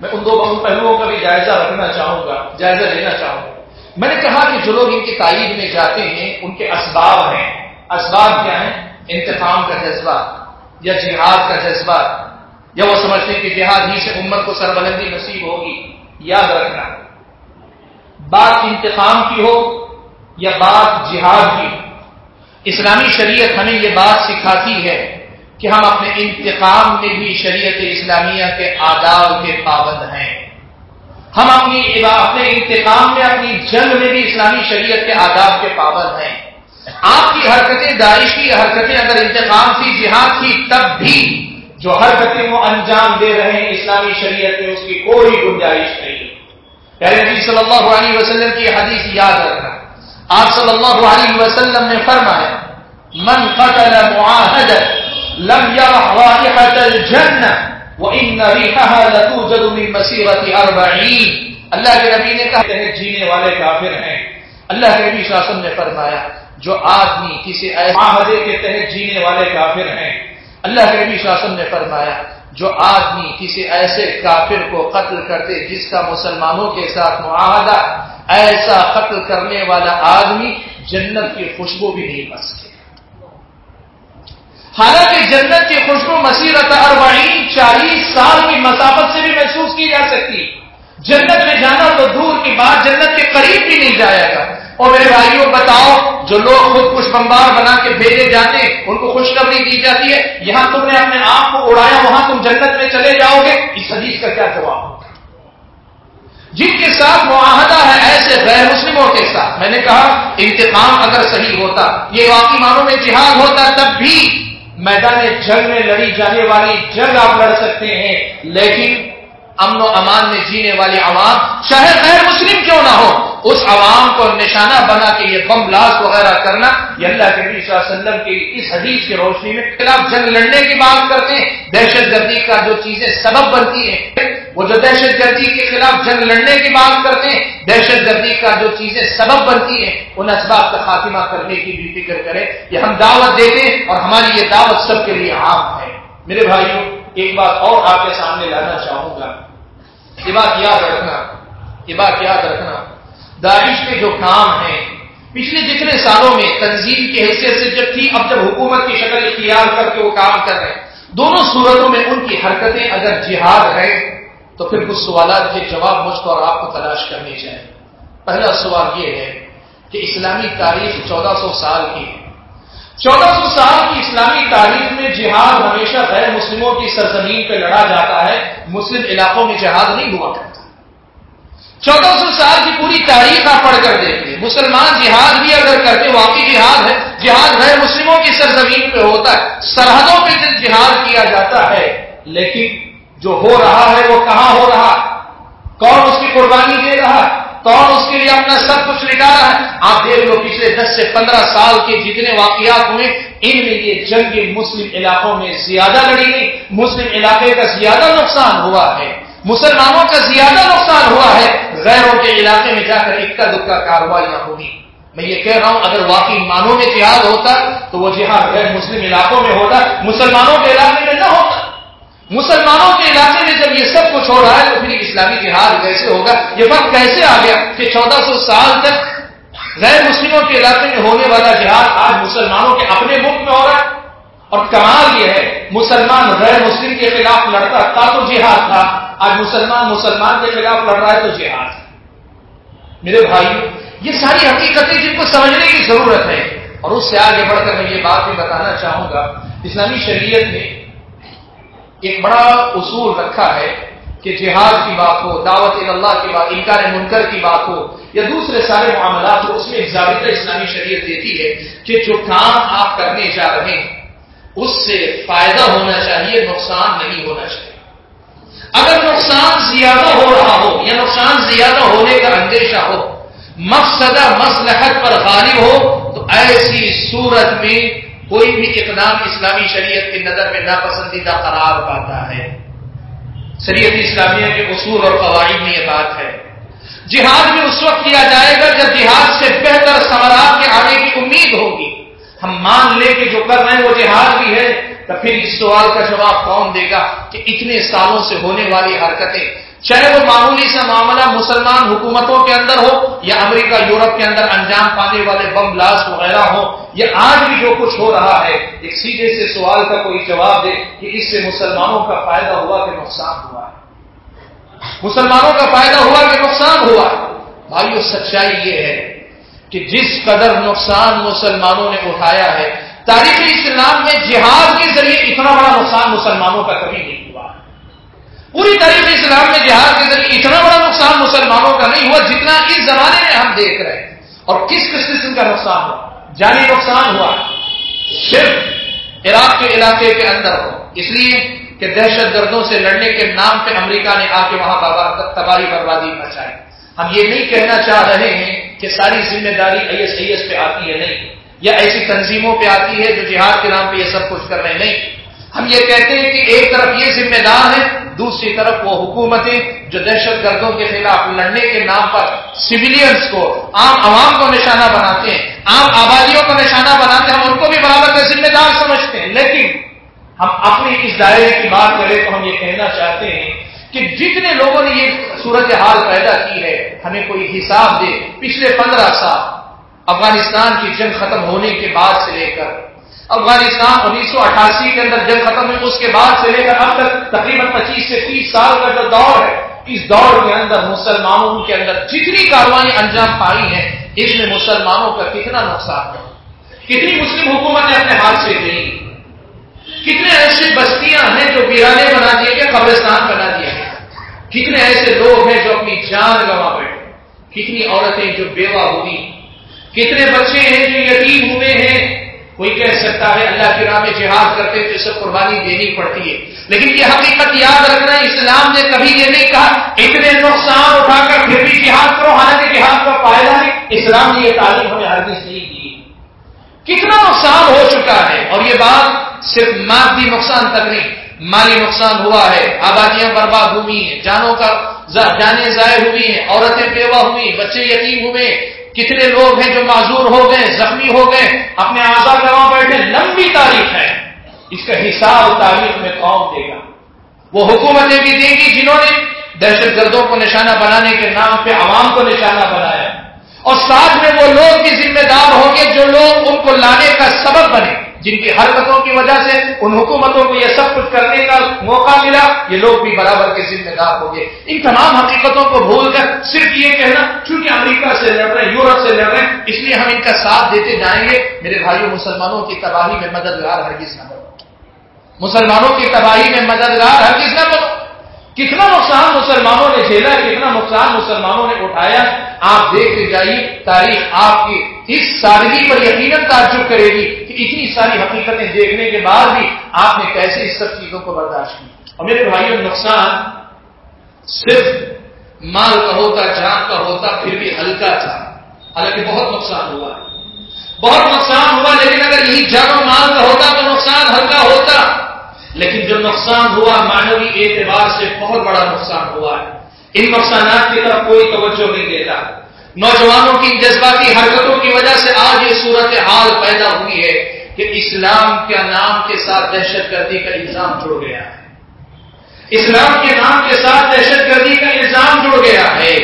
میں ان دو پہلوؤں کا بھی جائزہ رکھنا چاہوں گا، جائزہ لینا چاہوں گا۔ میں نے کہا کہ جو لوگ ان کی تائید میں جاتے ہیں، ان کے اسباب ہیں۔ اسباب کیا ہیں؟ انتقام کا جذبہ یا جہاد کا جذبہ۔ یا وہ سمجھتے ہیں کہ جہاد ہی سے امت کو سربلندی نصیب ہوگی، یاد رکھنا۔ بات انتقام کی ہو یا بات جہاد کی؟ اسلامی شریعت ہمیں یہ بات سکھاتی ہے کہ ہم اپنے انتقام میں بھی شریعت اسلامیہ کے آداب کے پابند ہیں۔ ہم اپنی اپنے انتقام میں اپنی جنگ میں بھی اسلامی شریعت کے آداب کے پابند ہیں۔ آپ کی حرکتیں، داعش کی حرکتیں اگر انتقام تھی، جہاد تھی، تب بھی جو حرکتیں وہ انجام دے رہے ہیں اسلامی شریعت میں اس کی کوئی گنجائش نہیں پہلے نبی صلی اللہ علیہ وسلم کی حدیث یاد رکھنا۔ آپ صلی اللہ علیہ وسلم نے فرمایا، من قتل معاہدت لم الجنہ لتوجد من اللہ کے نبی نے کہا کہ جینے والے کافر ہیں۔ اللہ کے نبی شاسم نے فرمایا، جو آدمی کسی معاہدے کے تحت جینے والے کافر ہیں اللہ کے نبی شاسم نے فرمایا، جو آدمی کسی ایسے کافر کو قتل کرتے، جس کا مسلمانوں کے ساتھ معاہدہ، ایسا قتل کرنے والا آدمی جنت کی خوشبو بھی نہیں پا سکے۔ حالانکہ جنت کی خوشبو مسیرت اربعین، چالیس سال کی مسافت سے بھی محسوس کی جا سکتی۔ جنت میں جانا تو دور کی بات جنت کے قریب بھی نہیں جائے گا اور میرے بھائیوں، بتاؤ، جو لوگ خود کچھ بمبار بنا کے بھیجے جاتے ہیں، ان کو خوشخبری دی جاتی ہے؟ یہاں تم نے اپنے آپ کو اڑایا، وہاں تم جنت میں چلے جاؤ گے۔ اس حدیث کا کیا جواب جن کے ساتھ معاہدہ ہے، ایسے غیر مسلموں کے ساتھ۔ میں نے کہا، انتقام اگر صحیح ہوتا، یہ واقعی مانوں میں جہاد ہوتا، تب بھی میدان جنگ میں لڑی جانے والی جنگ آپ لڑ سکتے ہیں۔ لیکن امن و امان میں جینے والی عوام چاہے غیر مسلم کیوں نہ ہو؟ اس عوام کو نشانہ بنا کے یہ بم بلاس وغیرہ کرنا یہ اللہ کے نبی صلی اللہ علیہ وسلم کی اس حدیث کی روشنی میں خلاف جنگ لڑنے کی بات کرتے ہیں۔ دہشت گردی کا جو چیزیں سبب بنتی ہیں، وہ جو دہشت گردی کے خلاف جنگ لڑنے کی بات کرتے ہیں، دہشت گردی کا جو چیزیں سبب بنتی ہیں، ان اسباب کا خاتمہ کرنے کی بھی فکر کریں۔ یہ ہم دعوت دیتے ہیں اور ہماری یہ دعوت سب کے لیے عام ہے۔ میرے بھائیوں، ایک بات اور آپ کے سامنے لانا چاہوں گا۔ یہ بات یاد رکھنا یہ بات یاد رکھنا۔ داعش کے جو کام ہیں، پچھلے جتنے سالوں میں تنظیم کی حیثیت سے جب تھی، اب جب حکومت کی شکل اختیار کر کے وہ کام کر رہے ہیں۔ دونوں صورتوں میں ان کی حرکتیں اگر جہاد ہے تو پھر کچھ سوالات کے جواب مجھ کو اور آپ کو تلاش کرنے چاہیے۔ پہلا سوال یہ ہے کہ اسلامی تاریخ چودہ سو سال کی ہے۔ چودہ سو سال کی اسلامی تاریخ میں جہاد ہمیشہ غیر مسلموں کی سرزمین پہ لڑا جاتا ہے، مسلم علاقوں میں جہاد نہیں ہوا کرتا۔ چودہ سو سال کی پوری تاریخ آپ پڑھ کر دیکھتے مسلمان جہاد بھی اگر کرتے، واقعی جہاد ہے، جہاد غیر مسلموں کی سرزمین پہ ہوتا ہے۔ سرحدوں پہ جہاد کیا جاتا ہے، لیکن جو ہو رہا ہے، وہ کہاں ہو رہا؟ کون اس کی قربانی دے رہا؟ ہے کون اس کے لیے اپنا سب کچھ نکالا ہے۔ آپ دیکھ لو پچھلے دس سے پندرہ سال کے جتنے واقعات ہوئے، ان میں یہ جنگ مسلم علاقوں میں زیادہ لڑی گئی۔ مسلم علاقے کا زیادہ نقصان ہوا ہے۔ مسلمانوں کا زیادہ نقصان ہوا ہے۔ غیروں کے علاقے میں جا کر اکا دکا کاروائیاں ہوگی میں یہ کہہ رہا ہوں، اگر واقعی مانوں میں جہاد ہوتا تو وہ جہاد غیر مسلم علاقوں میں ہوتا، مسلمانوں کے علاقے میں نہ ہوتا۔ مسلمانوں کے علاقے میں جب یہ سب کچھ ہو رہا ہے تو پھر اسلامی جہاد کیسے ہوگا۔ یہ وقت کیسے آ گیا کہ چودہ سو سال تک غیر مسلموں کے علاقے میں ہونے والا جہاد آج مسلمانوں کے اپنے ملک میں ہو رہا ہے؟ اور کمال یہ ہے، مسلمان غیر مسلم کے خلاف لڑتا تھا تو جہاد تھا۔ آج مسلمان مسلمان کے خلاف لڑ رہا ہے تو جہاد۔ میرے بھائی یہ ساری حقیقتیں جن کو سمجھنے کی ضرورت ہے، اور اس سے آگے بڑھ کر میں یہ بات بھی بتانا چاہوں گا، اسلامی شریعت میں ایک بڑا اصول رکھا ہے کہ جہاد کی بات ہو، دعوت اللہ کی بات، انکار منکر کی بات ہو، یا دوسرے سارے معاملات ہو، اس میں ایک ضابطہ اسلامی شریعت دیتی ہے کہ جو کام آپ کرنے جا رہے ہیں، اس سے فائدہ ہونا چاہیے، نقصان نہیں ہونا چاہیے۔ اگر نقصان زیادہ ہو رہا ہو، یا نقصان زیادہ ہونے کا اندیشہ ہو، مقصدہ مسلحت پر غالب ہو، تو ایسی صورت میں کوئی بھی اقدام اسلامی شریعت کی نظر میں ناپسندیدہ قرار پاتا ہے۔ شریعت اسلامیہ کے اصول اور قواعد میں یہ بات ہے۔ جہاد بھی اس وقت کیا جائے گا جب جہاد سے بہتر سوالات کے آنے کی امید ہوگی۔ ہم مان لے کے جو کر رہے ہیں وہ جہاد بھی ہے، تو پھر اس سوال کا جواب کون دے گا کہ اتنے سالوں سے ہونے والی حرکتیں چاہے وہ معمولی سا معاملہ مسلمان حکومتوں کے اندر ہو یا امریکہ، یورپ کے اندر انجام پانے والے بم بلاسٹ وغیرہ ہو یا آج بھی جو کچھ ہو رہا ہے، ایک سیدھے سے سوال کا کوئی جواب دے کہ اس سے مسلمانوں کا فائدہ ہوا کہ نقصان ہوا ہے؟ مسلمانوں کا فائدہ ہوا کہ نقصان ہوا ہے؟ بھائیو، سچائی یہ ہے کہ جس قدر نقصان مسلمانوں نے اٹھایا ہے تاریخ اسلام میں جہاد کے ذریعے اتنا بڑا نقصان مسلمانوں کا کبھی نہیں ہوا ہے۔ پوری تاریخ اسلام میں جہاد کے ذریعے اتنا بڑا نقصان مسلمانوں کا نہیں ہوا جتنا اس زمانے میں ہم دیکھ رہے ہیں۔ اور کس کس قسم کا نقصان ہوا؟ جانی نقصان ہوا۔ صرف عراق کے علاقے کے اندر ہو اس لیے کہ دہشت گردوں سے لڑنے کے نام پہ امریکہ نے آ کے وہاں بابا تباہی بربادی مچائی۔ ہم یہ نہیں کہنا چاہ رہے ہیں کہ ساری ذمہ داری آئی ایس آئی ایس پہ آتی ہے نہیں، یا ایسی تنظیموں پہ آتی ہے جو جہاد کے نام پہ یہ سب کچھ کر رہے ہیں۔ نہیں ہم یہ کہتے ہیں کہ ایک طرف یہ ذمہ دار ہے، دوسری طرف وہ حکومتیں جو دہشت گردوں کے خلاف لڑنے کے نام پر سویلینس کو عام عوام کو نشانہ بناتے ہیں، عام آبادیوں کو نشانہ بناتے ہیں، ہم ان کو بھی برابر کا ذمہ دار سمجھتے ہیں۔ لیکن ہم اپنی اس دائرے کی بات کریں تو ہم یہ کہنا چاہتے ہیں کہ جتنے لوگوں نے یہ صورت حال پیدا کی ہے، ہمیں کوئی حساب دے۔ پچھلے پندرہ سال افغانستان کی جنگ ختم ہونے کے بعد سے لے کر افغانستان انیس سو اٹھاسی کے اندر جنگ ختم ہوئی، اس کے بعد سے لے کر اب تک تقریباً پچیس سے تیس سال کا جو دور ہے، اس دور کے اندر مسلمانوں کے اندر جتنی کاروائیں انجام پائی ہیں، اس میں مسلمانوں کا کتنا نقصان ہے؟ کتنی مسلم حکومت نے اپنے ہاتھ سے گئی کتنے ایسی بستیاں ہیں جو ویرانے بنا دیے گئے، قبرستان بنا دیا گیا کتنے ایسے لوگ ہیں جو اپنی جان گوا بیٹھے کتنی عورتیں جو بیوہ ہوئی کتنے بچے ہیں جو یتیم ہوئے ہیں؟ کوئی کہہ سکتا ہے اللہ کی راہ میں جہاد کرتے تو اسے قربانی دینی پڑتی ہے۔ لیکن یہ حقیقت یاد رکھنا اسلام نے کبھی یہ نہیں کہا اتنے نقصان اٹھا کر پھر بھی جہاد کرو، حالانکہ جہاد کا فائدہ نہیں۔ اسلام نے یہ تعلیم ہمیں ہر نہیں دی۔ کتنا نقصان ہو چکا ہے۔ اور یہ بات صرف مادی نقصان تک نہیں، مالی نقصان ہوا ہے۔ آبادیاں برباد ہوئی ہیں، جانوں کا جانے ضائع ہوئی ہیں، عورتیں بیوہ ہوئی بچے یتیم ہوئے کتنے لوگ ہیں جو معذور ہو گئے، زخمی ہو گئے، اپنے آزاد گواں بیٹھے لمبی تاریخ ہے۔ اس کا حساب تاریخ میں کون دے گا۔ وہ حکومتیں بھی دیں گی جنہوں نے دہشت گردوں کو نشانہ بنانے کے نام پہ عوام کو نشانہ بنایا۔ اور ساتھ میں وہ لوگ بھی ذمہ دار ہوں گے جو لوگ ان کو لانے کا سبب بنے۔ جن کی حرکتوں کی وجہ سے ان حکومتوں کو یہ سب کچھ کرنے کا موقع ملا، یہ لوگ بھی برابر کے ذمہ دار ہوں گے۔ ان تمام حقیقتوں کو بھول کر صرف یہ کہنا، چونکہ امریکہ سے لڑ رہے ہیں یورپ سے لڑ رہے ہیں اس لیے ہم ان کا ساتھ دیتے جائیں گے۔ میرے بھائیوں مسلمانوں کی تباہی میں مددگار ہرگز نہ بنو۔ مسلمانوں کی تباہی میں مددگار ہرگز نہ بنو۔ کتنا نقصان مسلمانوں نے جھیلا کتنا نقصان مسلمانوں نے اٹھایا آپ دیکھتے جائیے، تاریخ آپ کی اس سادگی پر یقیناً تعجب کرے گی کہ اتنی ساری حقیقتیں دیکھنے کے بعد بھی آپ نے کیسے اس سب چیزوں کو برداشت کی اور میرے بھائیوں، نقصان صرف مال کا ہوتا، جان کا ہوتا، پھر بھی ہلکا تھا۔ حالانکہ بہت نقصان ہوا بہت نقصان ہوا، لیکن اگر یہی جان و مال کا ہوتا تو نقصان ہلکا ہوتا۔ نقصان ہوا مانوی اعتبار سے بہت بڑا نقصان ہوا ہے۔ ان نقصانات کی طرف کوئی توجہ نہیں دیتا۔ نوجوانوں کی جذباتی حرکتوں کی وجہ سے آج یہ صورت حال پیدا ہوئی ہے کہ اسلام کے نام کے ساتھ دہشت گردی کا الزام جڑ گیا ہے۔ اسلام کے نام کے ساتھ دہشت گردی کا الزام جڑ گیا ہے۔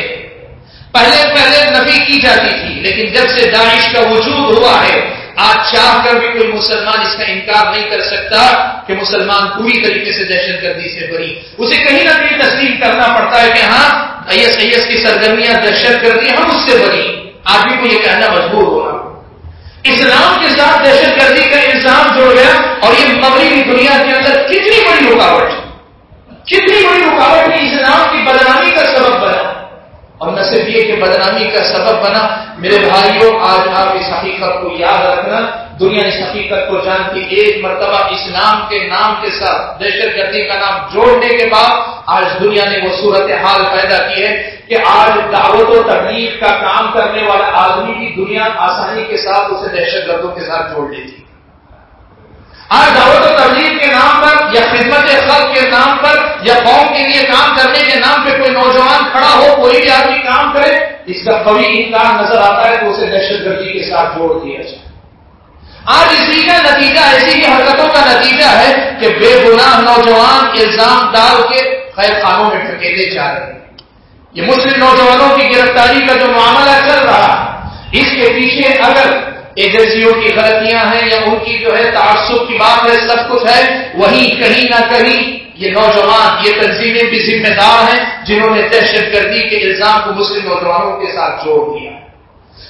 پہلے پہلے نفی کی جاتی تھی، لیکن جب سے داعش کا وجود ہوا ہے آج چاہ کر بھی کوئی مسلمان اس کا انکار نہیں کر سکتا کہ مسلمان پوری طریقے سے دہشت گردی سے بری۔ اسے کہیں نہ کہیں تسلیم کرنا پڑتا ہے کہ ہاں ایس ایس کی سرگرمیاں، دہشت گردی ہم اس سے بری۔ آدمی کو یہ کہنا مجبور ہوگا اسلام کے ساتھ دہشت گردی کا الزام جوڑ گیا اور یہ مغربی دنیا کے اندر کتنی بڑی رکاوٹ، کتنی بڑی رکاوٹ اسلام کی بدنامی کا سبب بنا۔ اور نہ صرف یہ کہ بدنامی کا سبب بنا، میرے بھائیوں، آج آپ اس حقیقت کو یاد رکھنا، دنیا اس حقیقت کو جانتی، ایک مرتبہ اسلام کے نام کے ساتھ، دہشت گردی کا نام جوڑنے کے بعد، آج دنیا نے وہ صورت حال پیدا کی ہے کہ آج دعوت و تبلیغ کا کام کرنے والا آدمی کی دنیا آسانی کے ساتھ اسے دہشت گردوں کے ساتھ جوڑ لیتی۔ آج دعوت و تبلیغ کے نام پر یا خدمت خلق کے نام پر یا قوم کے لیے کام کرنے کے نام پہ کوئی نوجوان کھڑا ہو، کوئی بھی آدمی کام کرے، اس کا کبھی انکار نظر آتا ہے تو اسے دہشت گردی کے ساتھ جوڑ دیا جائے۔ آج اسی کا نتیجہ، ایسی ہی حرکتوں کا نتیجہ ہے کہ بے گناہ نوجوان الزام ڈال کے خیر خانوں میں ٹھکیلے جا رہے ہیں۔ یہ مسلم نوجوانوں کی گرفتاری کا جو معاملہ چل رہا ہے اس کے پیچھے اگر ایجنسیوں کی غلطیاں ہیں یا ان کی جو ہے تعصب کی بات ہے، سب کچھ ہے، وہی کہیں نہ کہیں یہ نوجوان، یہ تنظیمیں بھی ذمہ دار ہیں جنہوں نے دہشت گردی کے الزام کو مسلم نوجوانوں کے ساتھ جوڑ دیا۔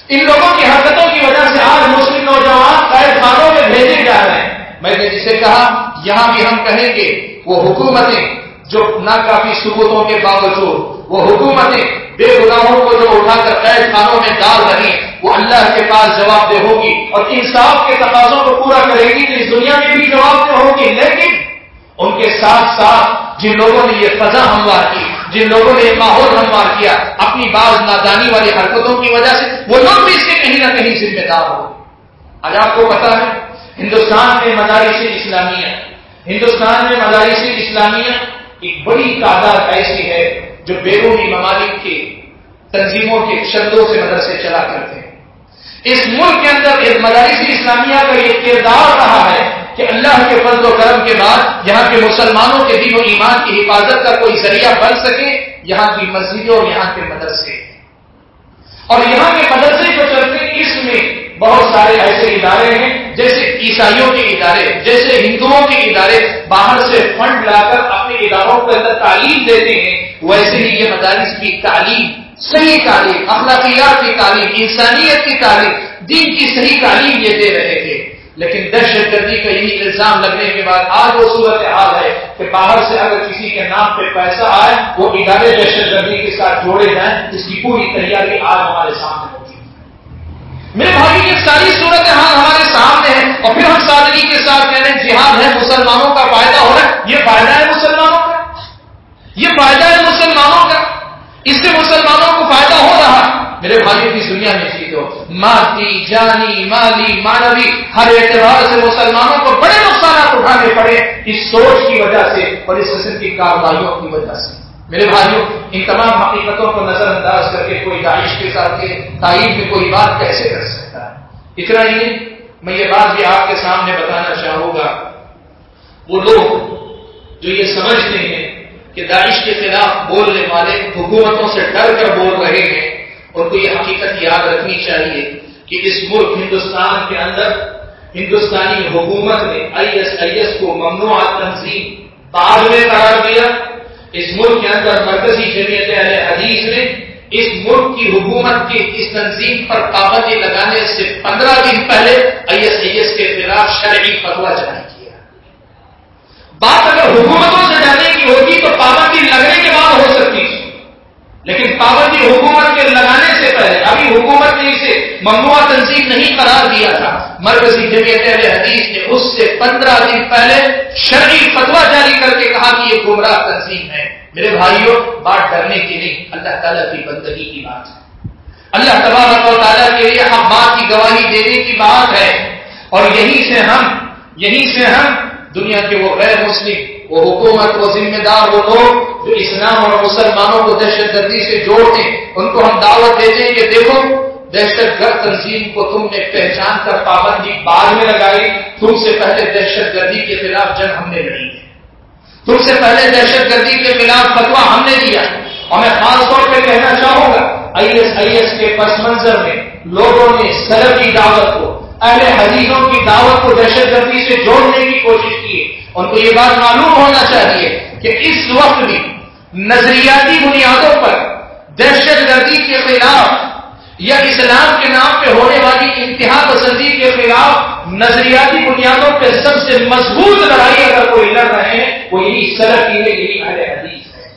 ان لوگوں کی حرکتوں کی وجہ سے آج مسلم نوجوان قید خانوں میں بھیجے جا رہے ہیں۔ میں نے جسے کہا، یہاں بھی ہم کہیں گے، وہ حکومتیں جو ناکافی ثبوتوں کے باوجود، وہ حکومتیں بے گناہوں کو جو اٹھا کر قید خانوں میں ڈال رہی ہیں۔ وہ اللہ کے پاس جواب دہ ہوگی اور انصاف کے تقاضوں کو پورا کرے گی تو اس دنیا میں بھی جواب دہ ہوگی۔ لیکن ان کے ساتھ ساتھ جن لوگوں نے یہ فضا ہموار کی، جن لوگوں نے یہ ماحول ہموار کیا، اپنی بعض نادانی والی حرکتوں کی وجہ سے وہ لوگ بھی اس کے کہیں نہ کہیں ذمہ دار ہو آج آپ کو پتا ہے، ہندوستان میں مدارس اسلامیہ، ہندوستان میں مدارس اسلامیہ ایک بڑی تعداد ایسی ہے جو بیرونی ممالک کی تنظیموں کے شدوں سے مدرسے چلا کرتے ہیں۔ اس ملک کے اندر مدارس اسلامیہ کا یہ کردار رہا ہے کہ اللہ کے فضل و کرم کے بعد یہاں کے مسلمانوں کے دین و ایمان کی حفاظت کا کوئی ذریعہ بن سکے، یہاں کی مسجدیں اور یہاں کے مدرسے۔ اور یہاں کے مدرسے جو چلتے اس میں بہت سارے ایسے ادارے ہیں، جیسے عیسائیوں کے ادارے، جیسے ہندوؤں کے ادارے، باہر سے فنڈ لا کر اپنے اداروں کے اندر تعلیم دیتے ہیں، ویسے ہی یہ مدارس کی تعلیم صحیح تعلیم اخلاقیات کی تعلیم، انسانیت کی تعلیم، دین کی صحیح تعلیم یہ دے رہے تھے۔ لیکن دہشت گردی کا یہی الزام لگنے کے بعد آج وہ صورت حال ہے کہ باہر سے اگر کسی کے نام پہ پیسہ آئے، وہ ادارے دہشت گردی کے ساتھ جوڑے جائیں، اس کی پوری تیاری آج ہمارے سامنے ہوتی ہے میرے بھائی، یہ ساری صورت حال ہمارے سامنے ہے اور پھر ہم سادگی کے ساتھ کہہ رہے ہیں، جہاد ہے، مسلمانوں کا فائدہ ہو رہا ہے۔ یہ فائدہ ہے مسلمانوں کا۔ یہ فائدہ ہے مسلمانوں کا۔ اس سے مسلمانوں کو فائدہ ہو رہا۔ میرے بھائیوں کی دنیا میں سیکھو ماتی جانی، مالی مانوی ہر اعتبار سے مسلمانوں کو بڑے نقصانات اٹھانے پڑے اس سوچ کی وجہ سے اور اس قسم کی کارروائیوں کی وجہ سے۔ میرے بھائیوں، ان تمام حقیقتوں کو نظر انداز کر کے کوئی داعش کے ساتھ تعین میں کوئی بات کیسے کر سکتا ہے؟ اتنا ہی میں یہ بات بھی آپ کے سامنے بتانا چاہوں گا۔ وہ لوگ جو یہ سمجھتے ہیں کہ داعش کے خلاف بولنے والے حکومتوں سے ڈر کر بول رہے ہیں ان کو یہ حقیقت یاد رکھنی چاہیے کہ اس ملک ہندوستان کے اندر، ہندوستانی حکومت نے آئی ایس آئی ایس کو ممنوع تنظیم بعد میں قرار دیا۔ اس ملک کے اندر مرکزی جمعیت اہل حدیث نے اس ملک کی حکومت کی اس تنظیم پر پابندی لگانے سے پندرہ دن پہلے آئی ایس آئی ایس کے خلاف شرعی فتوا جاری کیا۔ بات اگر حکومتوں سے پابندی لگنے کے بعد ہو سکتی تھی۔ لیکن پابندی حکومت کے لگانے سے پہلے، ابھی حکومت نے اسے ممنوع تنظیم نہیں قرار دیا تھا۔ مرکزی جمعیت اہل حدیث نے اس سے پندرہ دن پہلے شرعی فتوا جاری کر کے کہا کہ یہ گمراہ تنظیم ہے۔ میرے بھائیوں، بات ڈرنے کی نہیں اللہ تعالیٰ کی بندگی کی بات ہے۔ اللہ تبارک و تعالیٰ کے لیے ہم بات کی گواہی دینے کی بات ہے۔ اور یہیں سے ہم، یہیں سے ہم، دنیا کے وہ غیر مسلم وہ حکومت وہ ذمہ دار وہ لوگ جو اسلام اور مسلمانوں کو دہشت گردی سے جوڑتے ان کو ہم دعوت دیتے ہیں کہ دیکھو دہشت گرد تنظیم کو تم نے پہچان کر پابندی بعد میں لگائی، تم سے پہلے دہشت گردی کے خلاف جنگ ہم نے لڑی۔ ہے تم سے پہلے دہشت گردی کے خلاف فتوا ہم نے دیا اور میں خاص طور پہ کہنا چاہوں گا، آئی ایس آئی ایس کے پس منظر میں لوگوں نے سرب کی دعوت کو، اہل حدیثوں کی دعوت کو دہشت گردی سے جوڑنے کی کوشش کی۔ ان کو یہ بات معلوم ہونا چاہیے کہ اس وقت بھی نظریاتی بنیادوں پر دہشت گردی کے خلاف یا اسلام کے نام پہ ہونے والی انتہا پسندی کے خلاف نظریاتی بنیادوں پہ سب سے مضبوط لڑائی اگر کوئی لڑ رہے ہیں، وہ یہی سرک کی ہے، یہی اہل حدیث ہے۔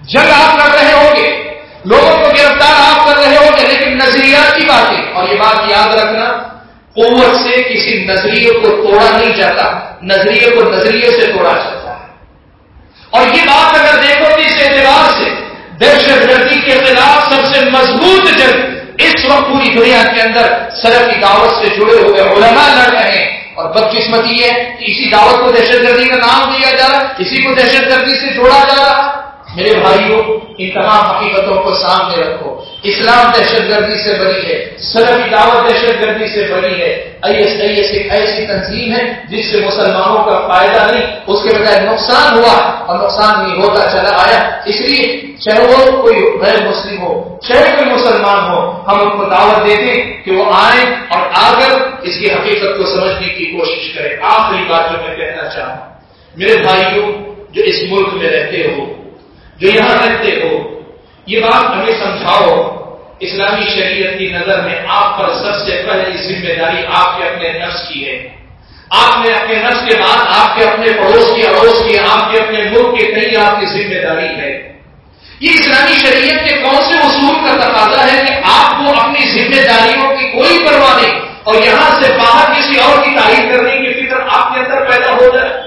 جنگ آپ کر رہے ہوں گے، لوگوں کو گرفتار آپ کر رہے ہوں گے، لیکن نظریاتی باتیں، اور یہ بات یاد رکھنا، قوت سے کسی نظریے کو توڑا نہیں جاتا۔ نظریے کو نظریے سے توڑا جاتا ہے۔ اور یہ بات اگر دیکھو کہ اس اعتبار سے دہشت گردی کے خلاف سب سے مضبوط جنگ اس وقت پوری دنیا کے اندر سرف کی دعوت سے جڑے ہوئے علماء لڑ رہے ہیں۔ اور بدقسمتی ہے کہ اسی دعوت کو دہشت گردی کا نام دیا جا رہا اسی کو دہشت گردی سے جوڑا جا رہا میرے بھائیوں ان تمام حقیقتوں کو سامنے رکھو۔ اسلام دہشت گردی سے بری ہے۔ سلفی دعوت دہشت گردی سے بری ہے۔ ایک ایسی تنظیم ہے جس سے مسلمانوں کا فائدہ نہیں، اس کے بجائے نقصان ہوا اور نقصان نہیں ہوتا چلا آیا۔ اس لیے چاہے وہ کوئی غیر مسلم ہو، چاہے کوئی مسلمان ہو، ہم ان کو دعوت دیتے کہ وہ آئیں اور آ کر اس کی حقیقت کو سمجھنے کی کوشش کریں۔ آخری بات جو میں کہنا چاہوں، میرے بھائیوں جو اس ملک میں رہتے ہو جو یہاں رہتے ہو، یہ بات ہمیں سمجھاؤ، اسلامی شریعت کی نظر میں آپ پر سب سے پہلے ذمہ داری آپ کے اپنے نفس کی ہے۔ آپ نے اپنے نفس کے بعد آپ کے اپنے پڑوس کی اڑوس کی، آپ کے اپنے ملک کے کئی آپ کی ذمہ داری ہے۔ یہ اسلامی شریعت کے کون سے اصول کا تقاضا ہے کہ آپ کو اپنی ذمہ داریوں کی کوئی پرواہ نہیں اور یہاں سے باہر کسی اور کی تعریف کرنے کی فکر آپ کے اندر پیدا ہو جائے؟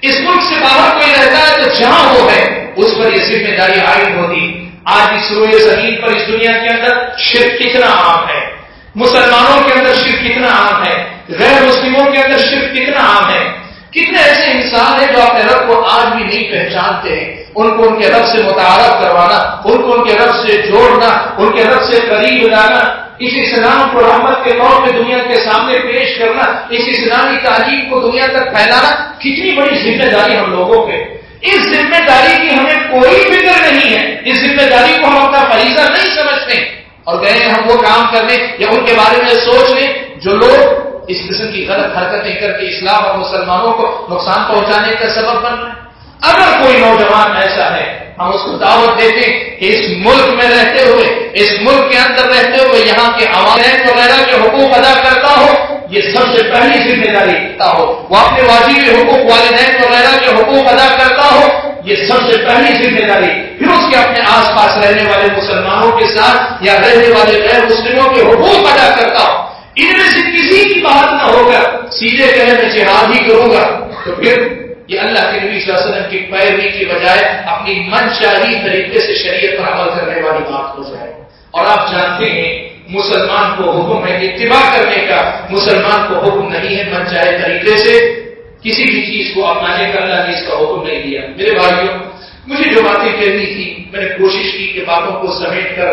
اس ملک سے باہر کوئی رہتا ہے تو جہاں وہ ہے، اس پر یہ ذمہ داری عائد ہوتی۔ آج اس روئے زمین پر اس دنیا کے اندر شرک کتنا عام ہے۔ مسلمانوں کے اندر شرک کتنا عام ہے۔ غیر مسلموں کے اندر شرک کتنا عام ہے۔ کتنے ایسے انسان ہیں جو اپنے رب کو آج بھی نہیں پہچانتے ہیں۔ ان کو ان کے رب سے متعارف کروانا، ان کو ان کے رب سے جوڑنا، ان کے رب سے قریب لانا اس اسلام کو رحمت کے طور پہ دنیا کے سامنے پیش کرنا اس اسلامی تعلیم کو دنیا تک پھیلانا کتنی بڑی ذمہ داری ہم لوگوں پہ۔ اس ذمہ داری کی ہمیں کوئی فکر نہیں ہے۔ اس ذمہ داری کو ہم اپنا فریضہ نہیں سمجھتے۔ اور گئے ہم وہ کام کرنے یا ان کے بارے میں سوچ لیں جو لوگ اس قسم کی غلط حرکتیں کر کے اسلام اور مسلمانوں کو نقصان پہنچانے کا سبب بن رہے ہیں۔ اگر کوئی نوجوان ایسا ہے، ہم اس کو دعوت دیتے کہ اس ملک میں رہتے ہوئے، اس ملک کے اندر رہتے ہوئے یہاں کے عوام وغیرہ کے حقوق ادا کرتا ہو، یہ سب سے پہلی ذمہ داری کرتا ہو۔ وہ اپنے واجبی حقوق، والدین وغیرہ کے حقوق ادا کرتا ہو، یہ سب سے پہلی ذمہ داری۔ پھر اس کے اپنے آس پاس رہنے والے مسلمانوں کے ساتھ یا رہنے والے غیر مسلموں کے حقوق ادا کرتا ہو۔ ان میں سے کسی کی بات نہ ہوگا، سیدھے کہنے میں جہاد ہی کروں گا، تو پھر یہ اللہ کے نبی صلی اللہ علیہ وسلم کی پیروی کی بجائے اپنی من شاہی طریقے سے شریعت پر عمل کرنے والی بات ہو جائے۔ اور آپ جانتے ہیں، مسلمان کو حکم ہے، اتباع کرنے کا مسلمان کو حکم نہیں ہے من چاہے طریقے سے۔ کسی بھی چیز کو اپنانے کا اللہ نے اس کا حکم نہیں دیا۔ میرے بھائیوں، مجھے جو باتیں کہنی تھی، میں نے کوشش کی کہ باتوں کو سمیٹ کر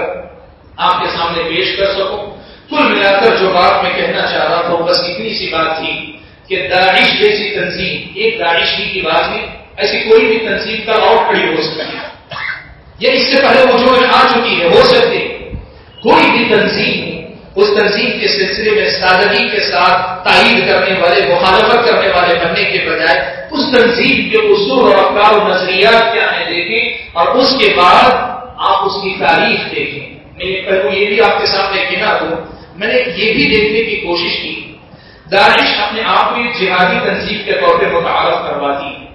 آپ کے سامنے پیش کر سکوں۔ کل ملا کر جو بات میں کہنا چاہ رہا تھا بس اتنی سی بات تھی۔ کہ داعش جیسی تنظیم، ایک داعش ہی کی بات نہیں ایسی کوئی بھی تنظیم کا اور کھڑی ہو سکتی ہے۔ یا اس سے پہلے وہ جو آ چکی ہے، ہو سکتے کوئی بھی تنظیم، اس تنظیم کے سلسلے میں سادگی کے ساتھ تائید کرنے والے، مخالفت کرنے والے بننے کے بجائے اس تنظیم کے اصول اور افکار و نظریات کیا ہیں دیکھیں اور اس کے بعد آپ اس کی تعریف دیکھیں۔ میں یہ بھی آپ کے سامنے گنا دوں میں نے یہ بھی دیکھنے کی کوشش کی داعش اپنے آپ کو جہادی تنظیم کے طور پہ متعارف کرواتی ہے۔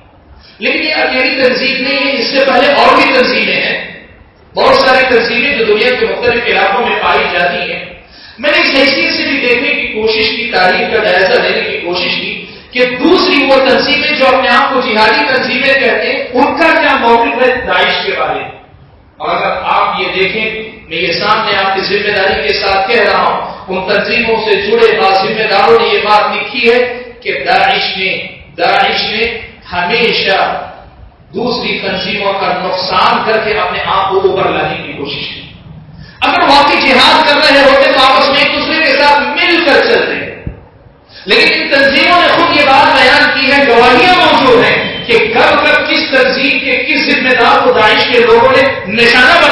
لیکن یہ اکیلی تنظیم نہیں ہے، اس سے پہلے اور بھی تنظیمیں ہیں۔ بہت ساری تنظیمیں جو دنیا کے مختلف علاقوں میں پائی جاتی ہیں۔ میں نے اس حیثیت سے بھی دیکھنے کی کوشش کی تاریخ کا جائزہ لینے کی کوشش کی کہ دوسری وہ تنظیمیں جو اپنے آپ کو جہادی تنظیمیں کہتے ہیں، ان کا کیا موقف ہے داعش کے بارے میں؟ اور اگر آپ یہ دیکھیں، میں یہ سامنے آپ کی ذمہ داری کے ساتھ کہہ رہا ہوں ان تنظیموں سے جڑے ذمہ داروں نے یہ بات لکھی ہے کہ داعش نے داعش نے ہمیشہ دوسری تنظیموں کا نقصان کر کے اپنے آپ کو اوپر لانے کی کوشش کی۔ اگر واقعی جہاد کر رہے ہوتے تو آپس میں ایک دوسرے کے ساتھ مل کر چلتے لیکن ان تنظیموں نے خود یہ بات بیان کی ہے، گواہیاں موجود ہیں کہ کب کب کس تنظیم کے کس ذمہ دار کو داعش کے لوگوں نے نشانہ بنا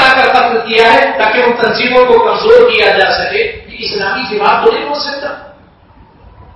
کیا ہے تاکہ ان تنظیموں کو کمزور کیا جا سکے کہ اسلامی جواب تو نہیں ہو سکتا؟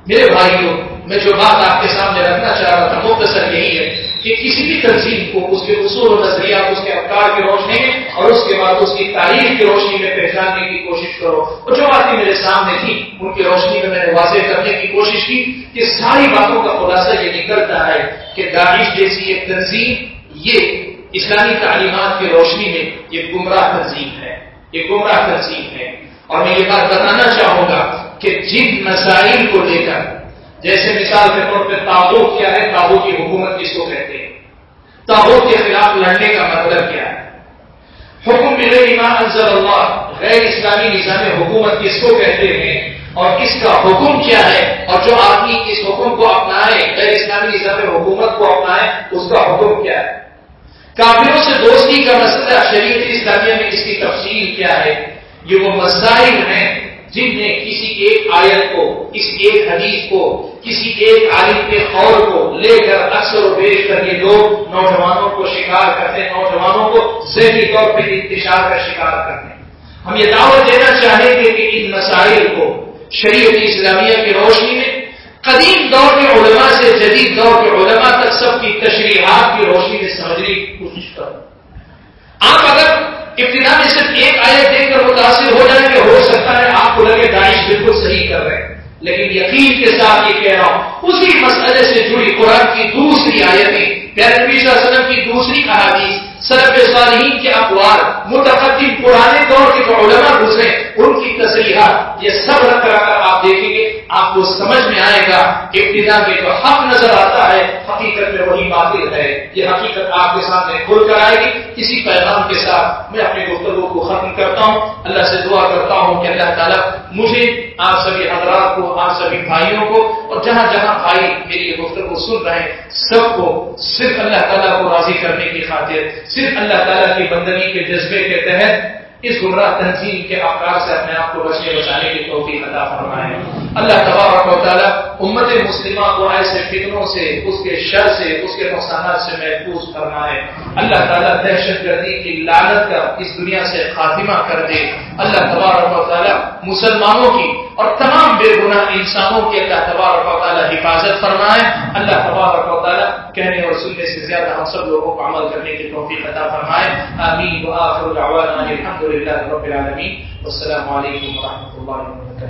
میرے بھائیوں، میں جو بات آپ کے سامنے رکھنا چاہ رہا تھا، مختصر یہی ہے کہ کسی بھی تنظیم کو اس کے اصول و نظریات اس کے افکار کی روشنی میں اور اس کے بعد اس کی تاریخ کی روشنی میں پہچاننے کی کوشش کرو۔ اور جو باتیں میرے سامنے تھی ان کی روشنی میں میں نے واضح کرنے کی کوشش کی کہ ساری باتوں کا خلاصہ یہ نکلتا ہے کہ داعش جیسی ایک تنظیم، یہ اسلامی تعلیمات کی روشنی میں یہ گمراہ تنظیم ہے، یہ گمراہ تنظیم ہے۔ اور میں یہ بات بتانا چاہوں گا کہ جن مسائل کو لے کر، جیسے مثال کے طور پہ تابوت کیا ہے، تابوت کی حکومت کس کو کہتے ہیں؟ تابوت کے خلاف لڑنے کا مطلب کیا ہے؟ حکم ملے ایمان انضر اللہ، غیر اسلامی نظام حکومت کس کو کہتے ہیں؟ اور اس کا حکم کیا ہے؟ اور جو آدمی اس حکم کو اپنائے، غیر اسلامی نظام حکومت کو اپنائے، اس کا حکم کیا ہے؟ کافروں سے دوستی کا مسئلہ شریعت اسلامیہ میں اس کی تفصیل کیا ہے؟ یہ وہ مسائل ہیں جن نے کسی ایک آیت کو کسی ایک حدیث کو، کسی ایک عالم کے خور کو لے کر اکثر و بیش کر یہ لوگ نوجوانوں کو شکار کرتے ہیں، نوجوانوں کو ذہنی طور پہ انتشار کا شکار کرتے ہیں۔ ہم یہ دعوت دینا چاہیں گے کہ ان مسائل کو شریعت اسلامیہ کی روشنی میں قدیم دور کے علماء سے جدید دور کے علماء تک سب کی تشریحات کی روشنی میں سمجھنے کی کوشش کروں آپ اگر ابتدا میں صرف ایک آیت دیکھ کر متاثر ہو جائیں گے، ہو سکتا ہے آپ کو لگے داعش بالکل صحیح کر رہے ہیں۔ لیکن یقین کے ساتھ یہ کہہ رہا ہوں، اسی مسئلے سے جڑی قرآن کی دوسری آیتیں، پیارے نبی صلی اللہ علیہ وسلم کی دوسری احادیث سرف صالحین کے اخبار متقدم پرانے دور کے جو علماء گزرے، ان کی تصریحات، یہ سب رکھ کر اگر آپ دیکھیں گے، آپ کو سمجھ میں آئے گا ابتدا میں جو حق نظر آتا ہے، حقیقت میں وہی باطل ہے۔ یہ حقیقت آپ کے سامنے کھل کر آئے گی۔ اسی پیغام کے ساتھ میں اپنے گفتگو کو ختم کرتا ہوں۔ اللہ سے دعا کرتا ہوں کہ اللہ تعالیٰ مجھے، آپ سبھی حضرات کو، آپ سبھی بھائیوں کو اور جہاں جہاں بھائی میری گفتگو سن رہے ہیں، سب کو صرف اللہ تعالیٰ کو راضی کرنے کی خاطر صرف اللہ تعالیٰ کی بندگی کے جذبے کے تحت اس گمراہ تنظیم کے آکار سے اپنے آپ کو بچنے بچانے کی توفیق عطا فرمائے۔ اللہ تبارک و تعالیٰ امت مسلمہ کو ایسے فکروں سے، اس کے شر سے، اس کے نقصانات سے محفوظ فرمائے۔ اللہ تعالیٰ دہشت گردی کی لالت کا اس دنیا سے خاتمہ کر دے۔ اللہ تبارک و تعالیٰ مسلمانوں کی اور تمام بے گناہ انسانوں کی اللہ تبارک و تعالیٰ حفاظت فرمائے۔ اللہ تبارک و تعالیٰ کہنے اور سننے سے زیادہ ہم سب لوگوں کو عمل کرنے کی توفیق عطا فرمائے۔ آمین۔ وآخر دعوانا الحمد لله رب العالمين والسلام عليكم ورحمة الله وبركاته